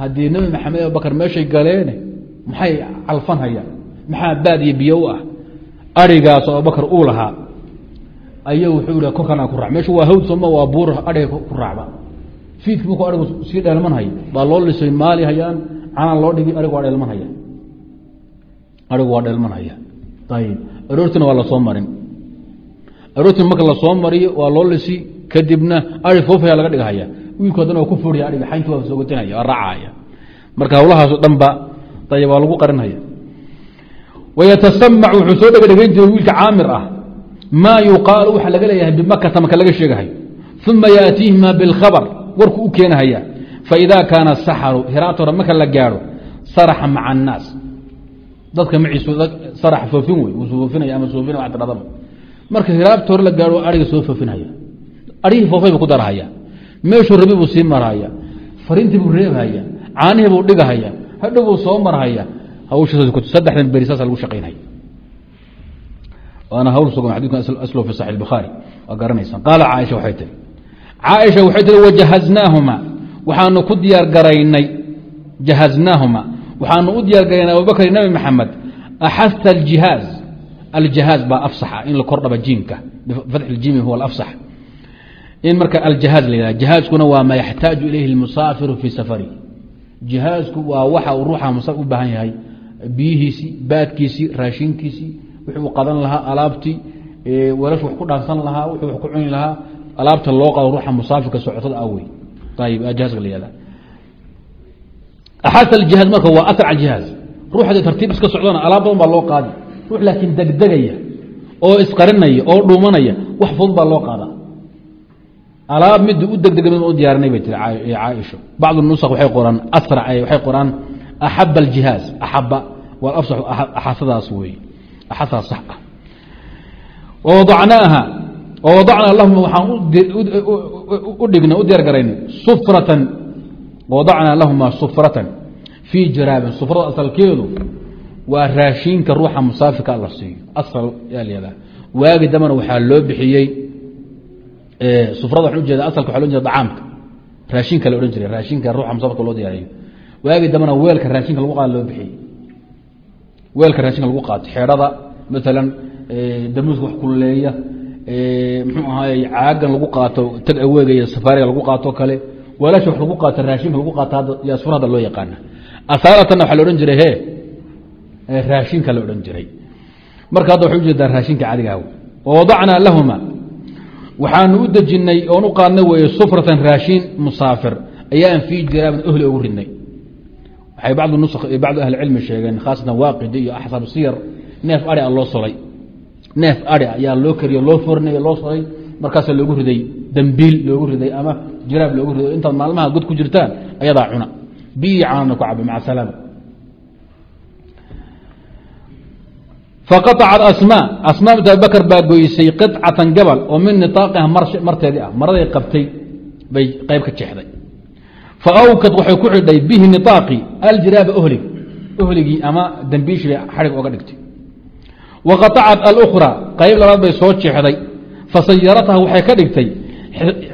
haddii nabi maxamed abubakr meeshay galeene maxay calfan hayaan? Maxaa baad iyo biyo u ah arigaasoo abubakr uu lahaa. Aya wuxuu ihi korkana ku raac. Meeshu waa hawd sooma waa buur ariga ku raacba. Fiidki markuu arigu sii dheelman haya baa loo lisay maali hayaan canaan loo dhigi arigu waa dheelman haya arigu waa dheelman haya ayib aroortina waa la soo marin. Aroortina marka la soo mariyo waa loo lisi kadibna ari foofaya laga dhigahaya. Wiilku haddana waa ku furiya ariga xaynti waa soogatinaya waa raacahaya marka hawlahaaso dhan ba ayib waa lagu qarinhaya wayatasamac wuxuu soo dhega dhegayn jiray wiilka caamir ah. Maa yuqaalu waxaa laga leeyahay bimakata marka laga sheegahayo uma yaatiihima bilkhabr warku u keenahaya. Faidaa kaana saxaru hiraata hore marka la gaadho saraxa maca annaas dadka maciisu sarax foofin wey wuu foofinaya ama soofin tiradaba marka hiraabta la gaadho ariga soo foofinaya. Arihii foofay buu ku darahaya. Meeshuu rabi buu sii marhaya fariintii buu reebhaya caanihii buu dhigahaya. Hadhow buu soo marhaya hawshasaddexdan beri saasa lagu shaqaynaya. Waana hawl sugan xadidkan aslo fi saxi bukhaari waa garanaysaan qaala caaisha waxay tihi caaisha waxay tihi wajahaznaahuma waxaanu ku diyaar garaynay. Jahaznaahuma waxaanu u diyaar garaynay abubakr nabi maxamed. Axasta aljihaaz. Aljihaaz baa afsaxa in la kordhaba jiimka. Bifatxi huwa alafsax. In marka aljihaaz la yihah jihaazkuna waa maa yaxtaaju ilayhi lmusaafiru fii safari. Jihaazku waa waxa uu ruuxa musaafir u baahan yahay. Biyihiisii baadkiisii raashinkiisii wixii uu qadan lahaa alaabtii walash wax ku dhaansan lahaa wuxuu wax ku cuni lahaa. Alaabta loo qado ruuxa musaafirka socotada awey ayib jihaaska la yihahda axasa aljihaaz marka waa asrac aljihaaz ruux haddii tartiib iska socdana alaab badan baa loo qaadi ruux laakiin degdegaya oo isqarinaya oo dhuumanaya wax fudud baa loo qaadaa alaab mid u degdega u diyaarinay bay tiri caaisho bacdu nusakh waxay qoraan asrac waxay qoraan axaba aljihaaz axaba waa afsaxu axasadaas weeye axasaas sax ah wawadacnaaha wawadacnaa lahuma waxaan u dhignay u diyaar sufratan wawadacnaa lahuma sufratan fii jaraabin sufrada asalkeedu waa raashiinka ruuxa musaafirka la siiyo. asal yaa layadaa waagi dambana waxaa loo bixiyey sufrada waxaan ujeeda asalka waxa lo jeeda dacaamka raashinka la odhan jiray raashinka ruuxa musaafirka loo diyaariyo waagi dambana weelka raashinka lagu qaado loo bixiyey weelka raashinka lagu qaato xeedhada maalan damuuska wax kululeeya mxuu ahaay caagan lagu qaato tag aweega iyo safaariga lagu qaato kale weelasha wax lagu qaato raashinka lagu qaato yaa sufra hadda loo yaqaana. Asaalatana waxaa la odhan jiray he raashinka la odhan jiray. Marka hadda waxay u jeedaa raashinka cadigaaw wawadacnaa lahuma. Waxaanu u dejinay oon u qaadnay weeye sufratan raashin musaafir. Ayaan fii jiraabin ohli ugu ridnay. Waxay bacdu nus bacdu ahli cilmi sheegeen khaasatan waaqidi iyo axsaab siyar. Neef ari a loo solay. Neef ari ayaa loo kariyo loo fornay loo solay. Markaasa loogu riday dambiil loogu riday ama jiraab loogu riday. Intaad maalmaha god ku jirtaan ayadaa cuna. Biyii caanana ku caba maca salaama faqaطacat asmaa. Asmaa bint abibakr baa goysay qicatan gabal oo min nitaaqiha marteedii ah. Maraday qabtay bay qayb ka jeexday. Faawkad waxay ku xidhay bihi niaaqi aljiraaba ohlig. Ohligii ama dambiishibay xarig oga dhigtay. Waqaطacat alkhra qayb labaad bay soo jeexday. Fasayaratha waxay ka dhigtay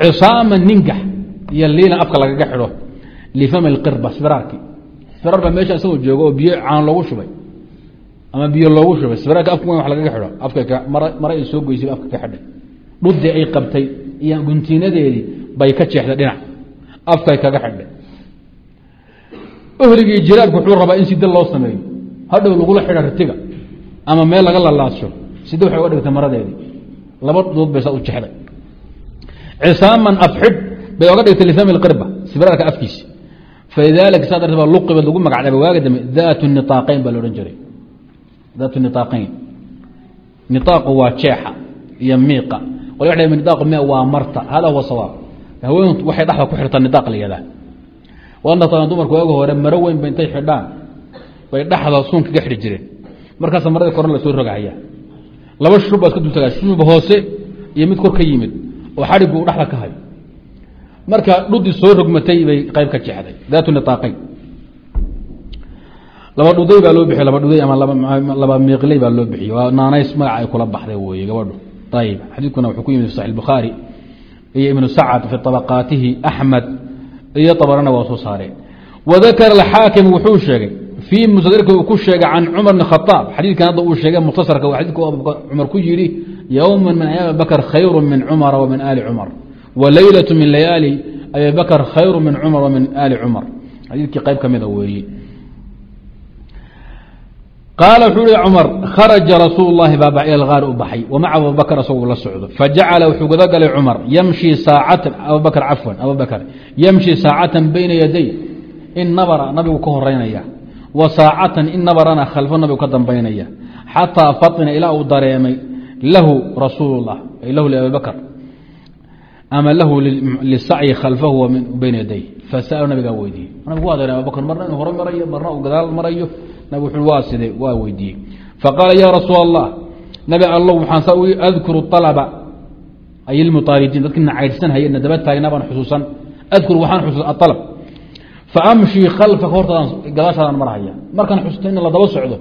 cisaama ningax iyo liilan afka lagaga xidho. Lifami اqirba sbiraarki. Sbiraar baa meesha isagoo jooga oo biyo caan loogu shubay. Ama biyo loogu shubay. Sbiraarka afka wa lagaga xidho. Mare ay soo goysay afka ka xidhay. Dhudii ay qabtay iyo guntiinadeedii bay ka jeexday dhinac. Afkay kaga xidhay. Ohligii jiraabku wuxuu rabaa in sida loo sameeyo. Hadhow lagula xidha ritiga ama meel laga lalaadsho sida waxay uga dhigtay maradeedii. Laba dood bay saa u jexday cisaaman afxidh bay oga dhigtay lifami lqirba sibiraarka afkiisi falidaalika saa darteed baa luqibad lagu magacdaaba waaga dambe daatu niaaqeyn baa la odhan jiray daatu niaaqeyn niaaqu waa jeexa iyo miiqa qol wa niaaqu mi waa marta hada huwa sawaab haweentu waxay dhexda ku xirtaa nidaaq la taqaan dumarku waaga hore maro weyn ba intay xidhaan bay dhexda suun kaga xidhi jireen markaasa maradii korna la soo rogahaya laba baa iska dultagaa shub hoose iyo mid kor ka yimid oo xadhigu dhexda ka hayo. Marka dhudii soo rogmatay bay qayb ka jeexday daatu niaaqeyn laba dhuday baa loo bixiy laba dhuday ama laba miiqley baa loo bixiy waa naanays magaca ay kula baxday weye gabadhu. Ayib xadiidkuna wuxuu ku yimid saxi bukhaari iyo ibnu sacad fi طabaqaatihi axmed iyo abarana waa soo saareen. Wadakara axaakim wuxuu sheegay fii mustadrki uu ku sheegay can cumar bn khaaab xadiidkan hadda uu sheegay mukhtasarka xadidku cumar ku yidhi yowma min ayaami abibakr khayru min cumara wa min ali cumar wa leylatu min layaali abi bakr khayru min cumar wa min ali cumar xadiidkii qayb ka mida weeye qaala wuxuu hi cumar kharaja rasuul اlahi baaba il gaar u baxay wamaca abubakr isagoo la socdo fajacala wuxuu guda galay cumar yamshi saacatan abubakr cafwan abubakr yamshi saacatan bayna yaday in nabara nabigu ka horeynaya wa saacatan in nabarana khalfo nabigu ka dambaynaya. Xataa faطina ilaa uu dareemay lahu rasuul اllah ay lahu liabi bakr ama lahu lisacyi khalfahu bayna yaday. Fasa'alu nabigaa weydiiyey. Nabigu waa dareem abubakr marna inuu hore marna uu gadaal marayo. Nabig wuxuu waa sidee waa weydiiyey. Faqaala ya rasuul allah nabi allow waxaan saa u adkuru alaba ay ilmuaaridiin dadkii nacaydhsan haye na daba taagnaa baan xusuusan. Adkuru waxaan xusuusan aalab faamshii khalfaka hortaadaan gadaashaadaan marhaya markaan xusuusto in la daba socdo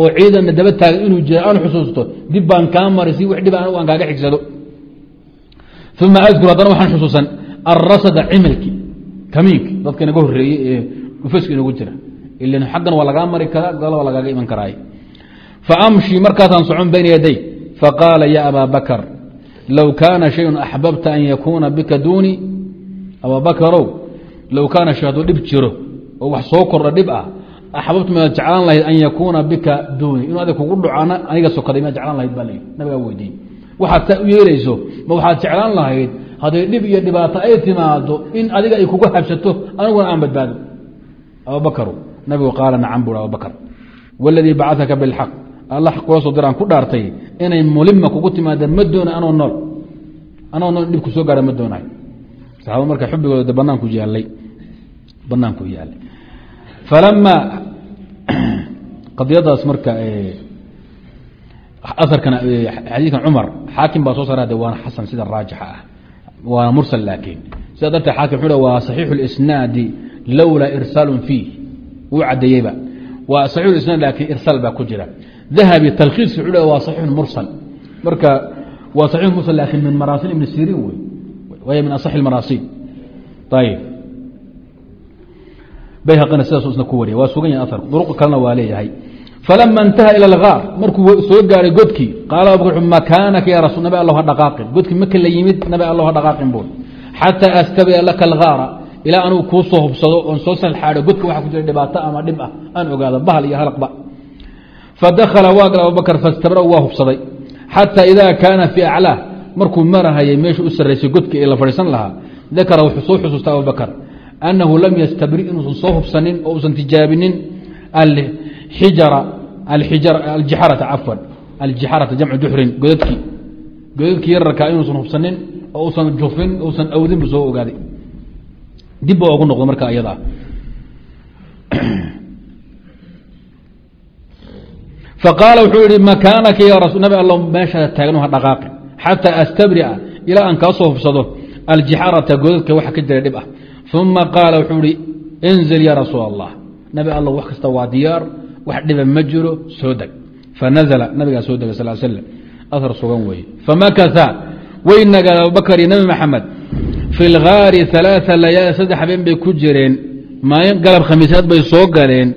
oo ciidanna daba taagan inuu jira aan xusuusto dib baan kaa mari si wax dhib aan kaaga xigsado uma adkur haddana waxaan xusuusan arasada cimilki kamiinki dadka inaga horeeyey ee dhufaska inagu jira ilan xaggan waa lagaa mari karaa gala waa lagaaga iman karaay faamshii markaasaan socon bayna yaday faqaala ya abaa bakr low kaana shayun axbabta low kaana shay dhib jiro oo wax soo kordha dhib ah axbabtu maad jeclaan lahayd an yakuuna bika duuni inuu adig kugu dhaco aniga sokaday maad jeclaan lahayd baa l nabigaa weydiiyey waxaad saa u yeelayso ma waxaad jeclaan lahayd hadday dhib iyo dhibaato ay timaado in adiga ay kugu habsato aniguna aan badbaado abubakru nabigu qaala nacam buui abubakr waladii bacaka bilxaq alla kula soo diraan ku dhaartay inay mulima kugu timaadeen ma doona anoo nool anoo nool dhibku soo gaara ma doonahay saxaabad marka xubigooda banaanku yaalay banaanku yaalay falama qadiyadaas marka aarkan xadiikan cumar xaakim baa soo saara waana xasan sida raajixa ah waana mursal laakiin sida darteed xaakim wuxuu waa saxiixu اlisnaadi lowlaa irsaalun fiih. Wuu cadeeyeyba waa saxiixu isnaad laakiin irsaal baa ku jira. Dahabi talkhiis wuxuu waa saxiixun mursal. Marka waa saxiix mursal laakiin min maraasin ibni siriin wey waay min asaxi maraasin ayib bayhaqina sidaas isna ku wariya waa sugan yahay aarku duruq kalena waa leeyahay. Falama intaha ila algaar markuu soo gaaray godkii qaala abubakr makaanaka ya rasul nabi allah ha dhaqaaqin. Godkii maka la yimid nabi allah ha dhaqaaqin buul xataa astabia laka algaara ilaa anugu kuu soo hubsado oon soo salxaado godka waxa ku jira dhibaato ama dhib ah aan ogaado bahal iyo halaqba. Fadakhala waa gal abubakr fastabra waa hubsaday. Xataa idaa kaana fii aclaah markuu marahayay meesha u sarraysay godka ee la fadhiisan lahaa dakara wuxuu soo xusuusta abubakr annahu lam yastabri inuusan soo hubsanin oo usan tijaabinin aljixarata jamcu juxrin godadkii godadkii yararkaa inuusan hubsanin oo usan jufin usan awdin buu soo ogaaday dib ba ugu noqdo marka iyada faqaala wuxuu yihi makaanaka nabi alla meeshaada taagno ha dhaqaaqi xataa astabria ilaa aan kaa soo hubsado aljixarata godadka waxa ka jira dhib ah uma qaala wuxuu ihi inzil ya rasuul allah nabi alla wax kasta waa diyaar wax dhiba ma jiro soo deg fanazla nabigaa soo degay sal slm ahar sugan weeye famakasa way nagaad abubakar iyo nabi maxamed fi lgaari alaaa layaal saddex habeen bay ku jireen maalin galab khamiisaad bay soo galeen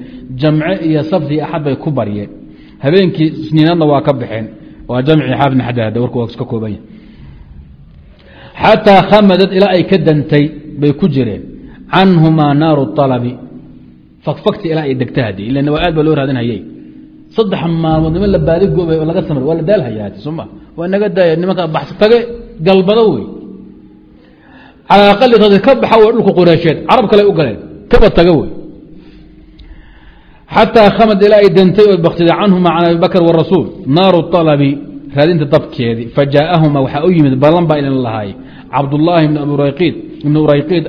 jamce iyo sabti axad bay ku baryeen habeenkii isniinaadna waa ka baxeen waa jamci xaafidn xadahada warku waa iska koobanya xataa khamadad ilaa ay ka dantay bay ku jireen. Canhumaa naaru alabi fakfakti ilaa ay degta hadi ila waa aad baa loo raadinhayey saddex maalmood niman la baadi goobay oo laga samr waa la daalhayaa soma waa naga daaya nimanka bax tage wey. Calaa aqali radi ka baxa w dhulka qureesheed carab kale u galeen kaba taga wey. Xataa khamad ilaa ay dantay oo baktida canhuma can abi bakr warasuul naaru alabi raadinta dabkeedii fajaa'ahuma waxaa u yimid ballan baa ilin lahaay cabdullaahi ibn urayqiid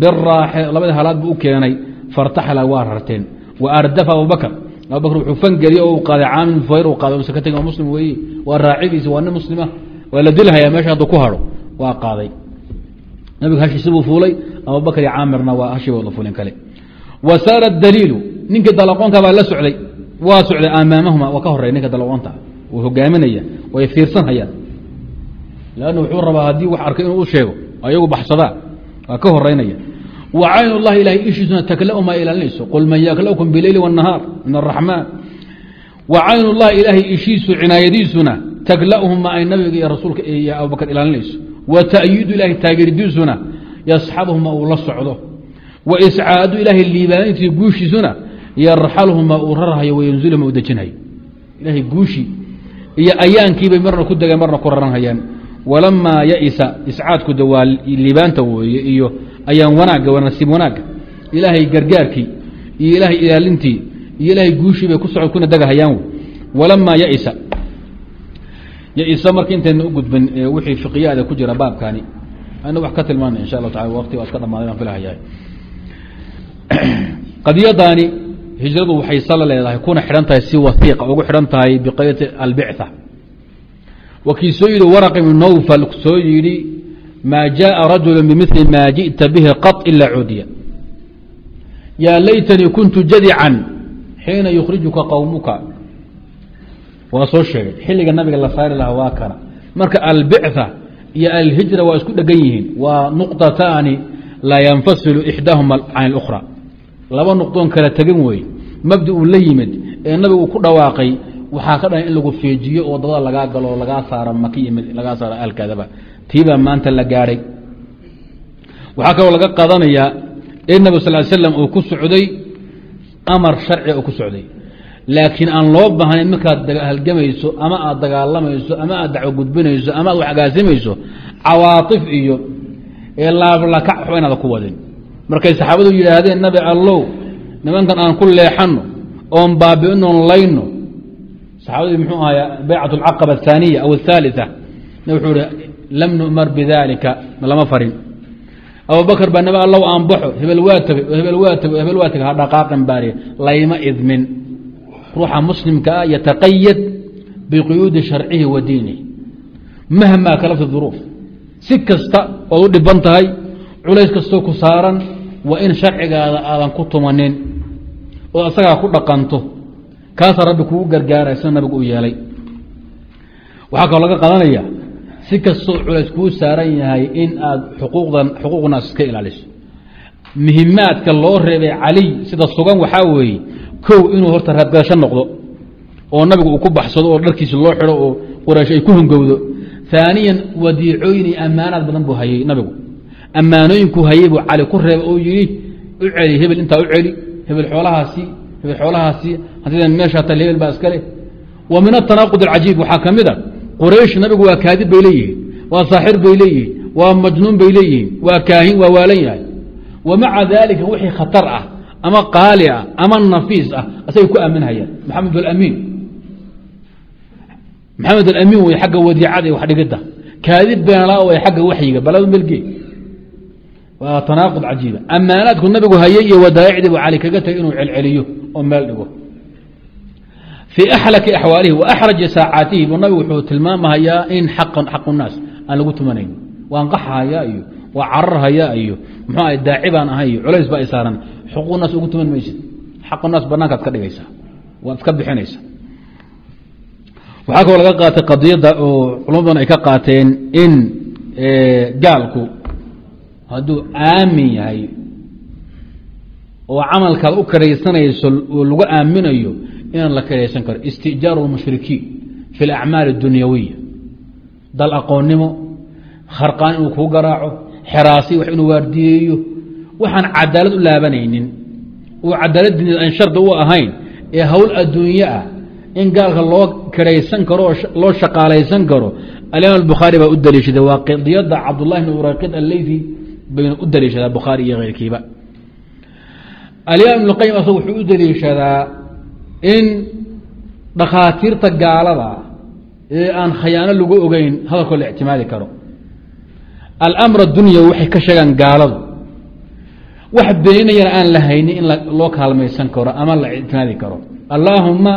biraaxe labadii halaad buu u keenay fartaxala waa rarteen. Wa ardafa abubakr abubakr wuxuu fangeliye oo u qaaday caamil fayr u qaaday usan ka tegin waa muslim weeye waa raacidiisa waa nin muslima waa la dilhayaa meesha hadduu ku hadho waa qaaday. Nabigu hashiisi buu fuulay abubakr iyo caamirna waa hashii wada fuulin kale. Wa saara daliilu ninkii dalaqoonka baa la socday waa uu lanna wuxuu rabaa haddii wax arkay inuu u sheego ayagu baxsadaan waa ka horeynaya wa cayn اllahi ilahay ishiisuna takla'uma ilaalinayso qul man yakla'kum bileyli wالnahaar min الraxmaan wa cayn اllahi ilaahay ishiisu cinaayadiisuna takla'huma ay nabiga iyo rasuulka iyo abubakr ilaalinayso wa ta'yiidu ilahay taageeridiisuna yasxabuhuma uu la socdo wa iscaadu ilaahay liibaanintii guushiisuna yarxalhuma uu rarhayo wayanzilhuma u dejinhayo ilahay guushii iyo ayaankiibay marna ku degeen marna ku raranhayaan walamaa yaisa iscaadku de waa liibaanta weeye iyo ayaan wanaagga nasiib wanaagga ilaahay gargaarkii iyo ilaahay ilaalintii iyo ilaahay guushii bay ku socod kuna degahayaan walamaa yaisa. Isa marka intayna u gudbin wixii fiqiyaada ku jira baabkani ana wax ka tilmaana insha allahu taala waqti waa iska dhamaaday aan filahayaa [clears throat] qadiyadaani hijradu waxay sala leedahay kuna xidhan tahay si wasiiqa ugu xidhan tahay biqadiyati albictha wa kii soo yidhi waraq ibnu nawfal soo yidhi maa jaءa rajulu bimili maa jiئta bihi qaط ila cudiya yaa laytanii kuntu jadican xiina yukhrijuka qowmuka waa soo sheegay xilliga nabiga la saari lahaa waa kana marka albictha iyo alhijra waa isku dhegan yihiin waa nuqطataani laa yanfasilu ixdaahuma can اlأkhra laba nuqdoon kala tegan weeye mabdi uu la yimid ee nabigu ku dhawaaqay waxaa ka dhahan in lagu feejiyo oo dabada lagaa galo lagaa saaro maki lagaa saaro alkadaba tiibaa maanta la gaadhay. Waxaa kaloo laga qaadanayaa in nabig sal slam uu ku socday amar sharciga uu ku socday. Laakiin aan loo baahnayn markaad halgamayso ama aad dagaalamayso ama aad dacwo gudbinayso ama aad wax agaasimayso cawaatif iyo laablakac waxba inaada ku wadin. Markay saxaabadu yidhaahdeen nabi allow nimankan aan ku leexanno oon baabi'inoon layno saxaabadii muxuu ahaa baycat alcaqaba ahaaniya aw athaalita wuxuu ihi lam nu'mar bidalika lama farin. Abubakr baa nabi allow aan baxo hebel waa tegey hebel waa tegey hebel waa tegey ha dhaqaaqan baari layma idmin. Ruuxa muslimka ah yataqayad biquyuudi sharcihi wa diinihi. Mahmaa kalafta duruuf. Si kasta ood u dhiban tahay culays kastoo ku saaran waa in sharcigaada aadan ku tumanin oo asagaa ku dhaqanto kaasaa rabbi kugu gargaaray sida nabigu u yeelay. Waxaa kaloo laga qadanaya si kastoo culays kuu saaran yahay in aad xuquuqdan xuquuqnaas iska ilaaliso. Muhimaadka loo reebay caliy sida sugan waxaa weeye kow inuu horta raadgadasho noqdo oo nabigu uu ku baxsado oo dharkiisi loo xidho oo quraysh ay ku hongowdo aaniyan iyo ammaanaad badan buu hayay nabigu. Ammaanooyinkuu hayay buu cali ku reeba oo yidhi u celi hebel intaa u celi hebel xoolahaasi hebel xoolahaasi hantida meeshaa tal hebel baa iska leh. Wa min atanaaqud alcajiib waxaa ka mid a quraysh nabigu waa kaadib bay leeyihiin waa saaxir bay leeyihiin waa majnuun bay leeyihiin waa kaahin waa waalan yahay. Wa maca daalika wixii khatar ah ama qaali ah ama nafiis ah asagay ku aaminhayaan. Maxamed alamiin maxamed alamiin wey xagga wadiicada iyo waxdhigidda. Kaadib beenala way xagga waxyiga baladu melge waa tanaaqud cajiiba ammaanaadku nabigu hayay iyo wadaa'icdii buu cali kaga tagay inuu celceliyo oo meel dhigo. Fii axlaki axwaalihi wa axraji saacaatihi buu nabigu wuxuu tilmaamahayaa in xaqan xaqu naas aan lagu tumanayn waan qaxahayaa iyo waa cararhayaa iyo muxuu ahay daaci baan ahay iyo culays baa i saaran. Xuquuq naas ugu tuman maysid. Xaqu naas banaankaad ka dhigaysaa. Waad iska bixinaysa waxaa kaloo laga qaatay qadiyadda oo culamo badan ay ka qaateen in gaalku hadduu aamin yahay oo camalkaad u karaysanayso oo lagu aaminayo inaan la karaysan karo. Istijaaru lmushrikiin fi alacmaali اdunyawiya dal aqoonnimo kharqaan inuu kuu garaaco xeraasi wax inuu waardiyeeyo. Waxaan cadaalad u laabanaynin oo cadaalad diineed aan shardi u ahayn ee hawl adduunye ah in gaalka loo karaysan karo oo loo shaqaalaysan karo. Alimaam albukhaari baa u daliishaday waa qadiyadda cabdullahi bn uraqid alleydi bayna u daliishadaa bukhaari iyo keyrkiiba alimaam ibn qayim asagu wuxuu u daliishadaa in dhakhaatiirta gaalada ee aan khayaano lagu ogeyn hadalkoo la ictimaadi karo. Alamr addunya waxay ka sheegaan gaaladu. Wax beeninayana aan la in loo kaalmaysan karo ama la ictimaadi karo. Allaahuma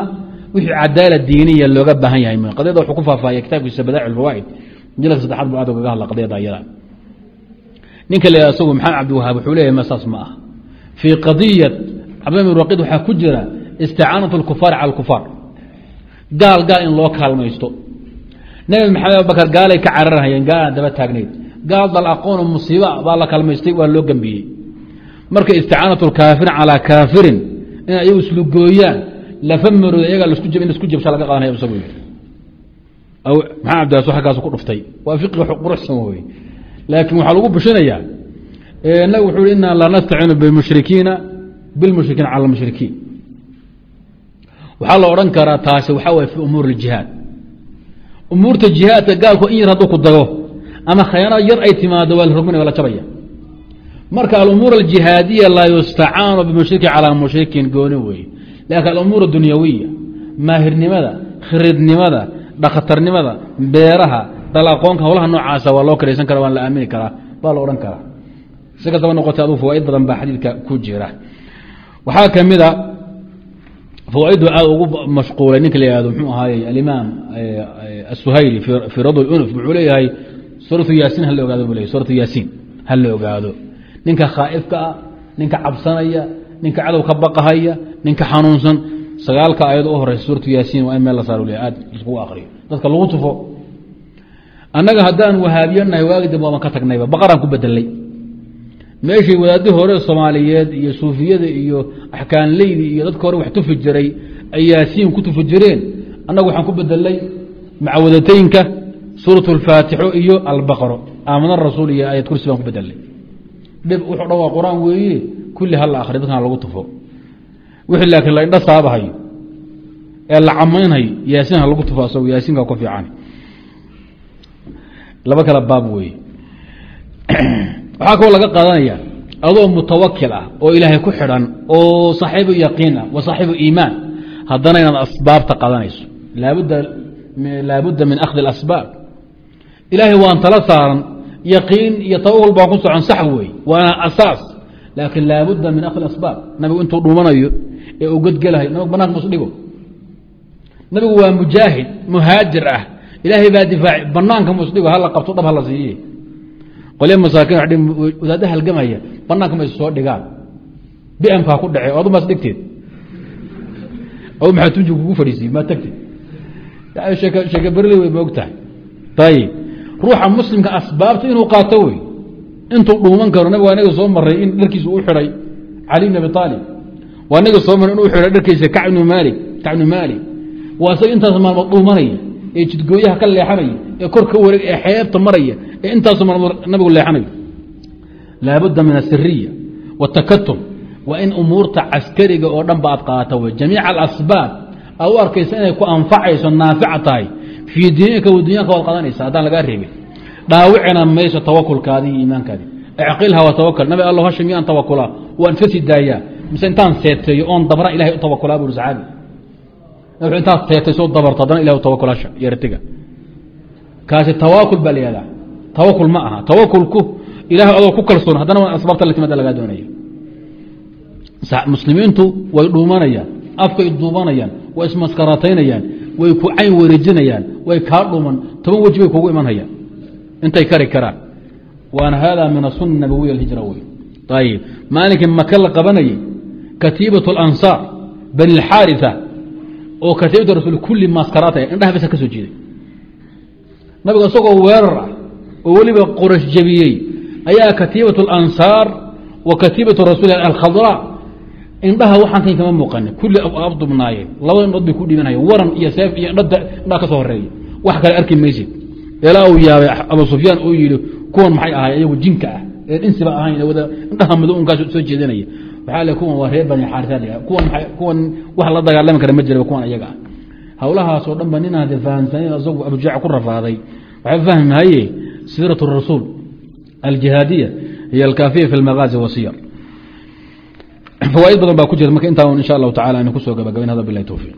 wixii cadaala diiniya looga baahan yahay. Qadiyada wuxuu ku faahfaahiyay kitaabkiisa badaaci lfawaa'id majalka saddexaad buu aad ugaga hadla qadiyada ayada ninka la asagu maxamed cabdiwahaab wuxuu leeyahy ma saas ma ah fii bin raqid waxaa ku jira isticaanat alkufaari cala alkufaar. Gaal gaal in loo kaalmaysto. Nabi maxamed abubakar gaalay ka cararhayeen gaalaan daba taagnayd. Gaal dal aqoon oo musiiba baa la kaalmaystay waa loo gembiyey marka isticaanat lkaafirin calaa kaafirin in ayagu islugooyaan lafa marooda iyagaa lasku in lasku jabsha laga qadanaya isagu maxaa cabdilaas xaggaasu ku dhuftay. Waa fiqiga quruxsan wey laakiin waxaa lagu bushinayaa nabig wuxuu hi inaa la nastaciinu bimushrikiina bilmushrikiina cala lmushrikiin waxaa la odhan karaa taasi waxaa waye fi umuur اljihaad umuurta jihaadka gaalku in yar hadduu ku dago ama khayaano yar ay timaado waa la rogmina waa la jabaya marka alumuur aljihaadiya laa yustacaanu bimushrikin calaa mushrikin gooni weeye. Laakiin alumuur adunyawiya maahirnimada khiridnimada dhakhtarnimada beeraha dalaqoonka howlaha noocaasa waa loo karaysan kara waan la aamini karaa baa la odhan karaa si kastaba noqotay aduu fawaaid badan baa xadiidka ku jira. Waxaa ka mid a fawaaiddu aad ugu mashquulay ninka la yihahdo mxuu ahaaye alimaam asuhayli fii rad unuf wuxuu leeyahay suuratu yaasiin hala ogaado bu ley suuratu yaasiin ha la ogaado. Ninka khaa'ifka ah ninka cabsanaya ninka cadow ka baqahaya ninka xanuunsan sagaalka ayado u horeysa suuratu yaasiin waa in meel la saar le aad iskugu akriyo dadka lagu tufo annaga haddaan wahaabiyanahay waagi dambe waan ka tagnayba baqaraan ku bedelay meeshii wadaadii hore soomaaliyeed iyo suufiyada iyo axkaanleydi iyo dadka hore wax tufi jiray ay yaasiin ku tufi jireen annagu waxaan ku bedelay macawadateynka suurat اlfaatixo iyo albaqro aamana rasuul iyo aayad kursi baan ku bedelay dhib wuxuu dhan waa qur'aan weeye. Kulli hala akri dadkan lagu tufo. Wixii laakiin la indha saabahayo ee la camaynhayo yaasiin ha lagu tufo asago yaasiinka ku fiican. Laba kala baab weeye [clears throat] waxaa kaloo laga qaadanaya adoo mutawakil ah oo ilaahay ku xidhan oo saaxiibu yaqiin ah wa saaxiibu iimaan. Haddana inaad asbaabta qadanayso laabudda min akhdi اlasbaab ilaahay waan tala saaran yaqiin iyo tawakul baan ku socon sax wey waana asaas. Laakiin laabudda min akhdi asbaab nabigu intuu dhumanayo ee uu godgelahay nabig bananka mus dhigo. Nabigu waa mujaahid muhaajir ah. Ilaahay baa difaaci banaanka musdhigo hala qabto dhab hala siiye qolya masaakiin wadaadda halgamaya banaanka ma soo dhigaan. Bmkaa ku dhace adu maas dhigteed tunji kugu fadhiisiy maa tagteed sheeke berli wey ma og tahay. Ayib ruuxa muslimka asbaabta inuu qaato wey. Intuu dhuuman karo nabig waa naga soo maray in dharkiisa u xidhay cali bn abi aalib waa naga soo maray inuu xidhay dharkiisa kacb bnu maalik. Kacb bnu maalik. Waa isaga intaas maalmood dhuumanaya ee jidgooyaha ka leexanaya ee kor ka wareeg ee xeebta maraya ee intaasu nabigu leexanayo laabudda min asiriya watakatum waa in umuurta caskariga oo dhan ba aad qaata wey jamiica alasbaab aad u arkaysa inay ku anfacayso naafica tahay. Fii diinika wa dunyaanka waad qadanaysa haddaan lagaa reebin. Dhaawicina mayso tawakulkaadi iyo iimaankaadi icqilha wa tawakal nabi alla hasha miyaan tawakulaa waan iska sii daayaa mise intaan seeteeyo oon dabra ilahay u tawakulaa buri saxaabi nabi intaad seetay soo dabarto haddana ilahi u tawakulasha iyo ratiga kaasi tawaakul baa la yihahdaa tawakul ma aha tawakulku ilahay adoo ku kalsoon haddana waa asbaabta la timaada lagaa doonaya muslimiintu way dhuumanayaan afkay duubanayaan way ismaskarataynayaan way ku cayn wareejinayaan way kaa dhuman toban weji bay kugu imanhayaan intay kari karaan waana hada min asuna nabawiya alhijra wey ayib maalinkii maka la qabanayay katiibat اlansaar bani اlxaariثa oo katiibata rasul kulli maskaraataya indhaha basa ka soo jeeday nabiga isagoo weerar ah oo weliba qorash jebiyey ayaa katiibat اlansaar wa katiibatu rasul alkhadra indhaha waxaan kan kama muuqanin. Kulli abdubnaayeen labada indhood bay ku dhibanayeen waran iyo seef iyo indhada indhaha ka soo wax kale arki maysid ilaa uu yaabay abu sufyaan uu yihi kuwan maxay ahay iyagu jinka ah. Ee dhinsiba ahayn wada indhaha mado unkaas soo jeedinaya waxaa le kuwan waa reer bani xaarisa kuwan kuwan wax la dagaalami kara ma jiraba kuwan iyaga ah dhan ba nin hade fahamsanin isagu abujaac ku rafaaday. Waxaa fahmahaye siirat rasuul aljihaadiya hiy alkaafiya fi lmagaazi wasiyar fawaaid badan baa ku jirta marka intaa insha allahu tacala aynu ku soo gabagabayn hada bilahi towfiiq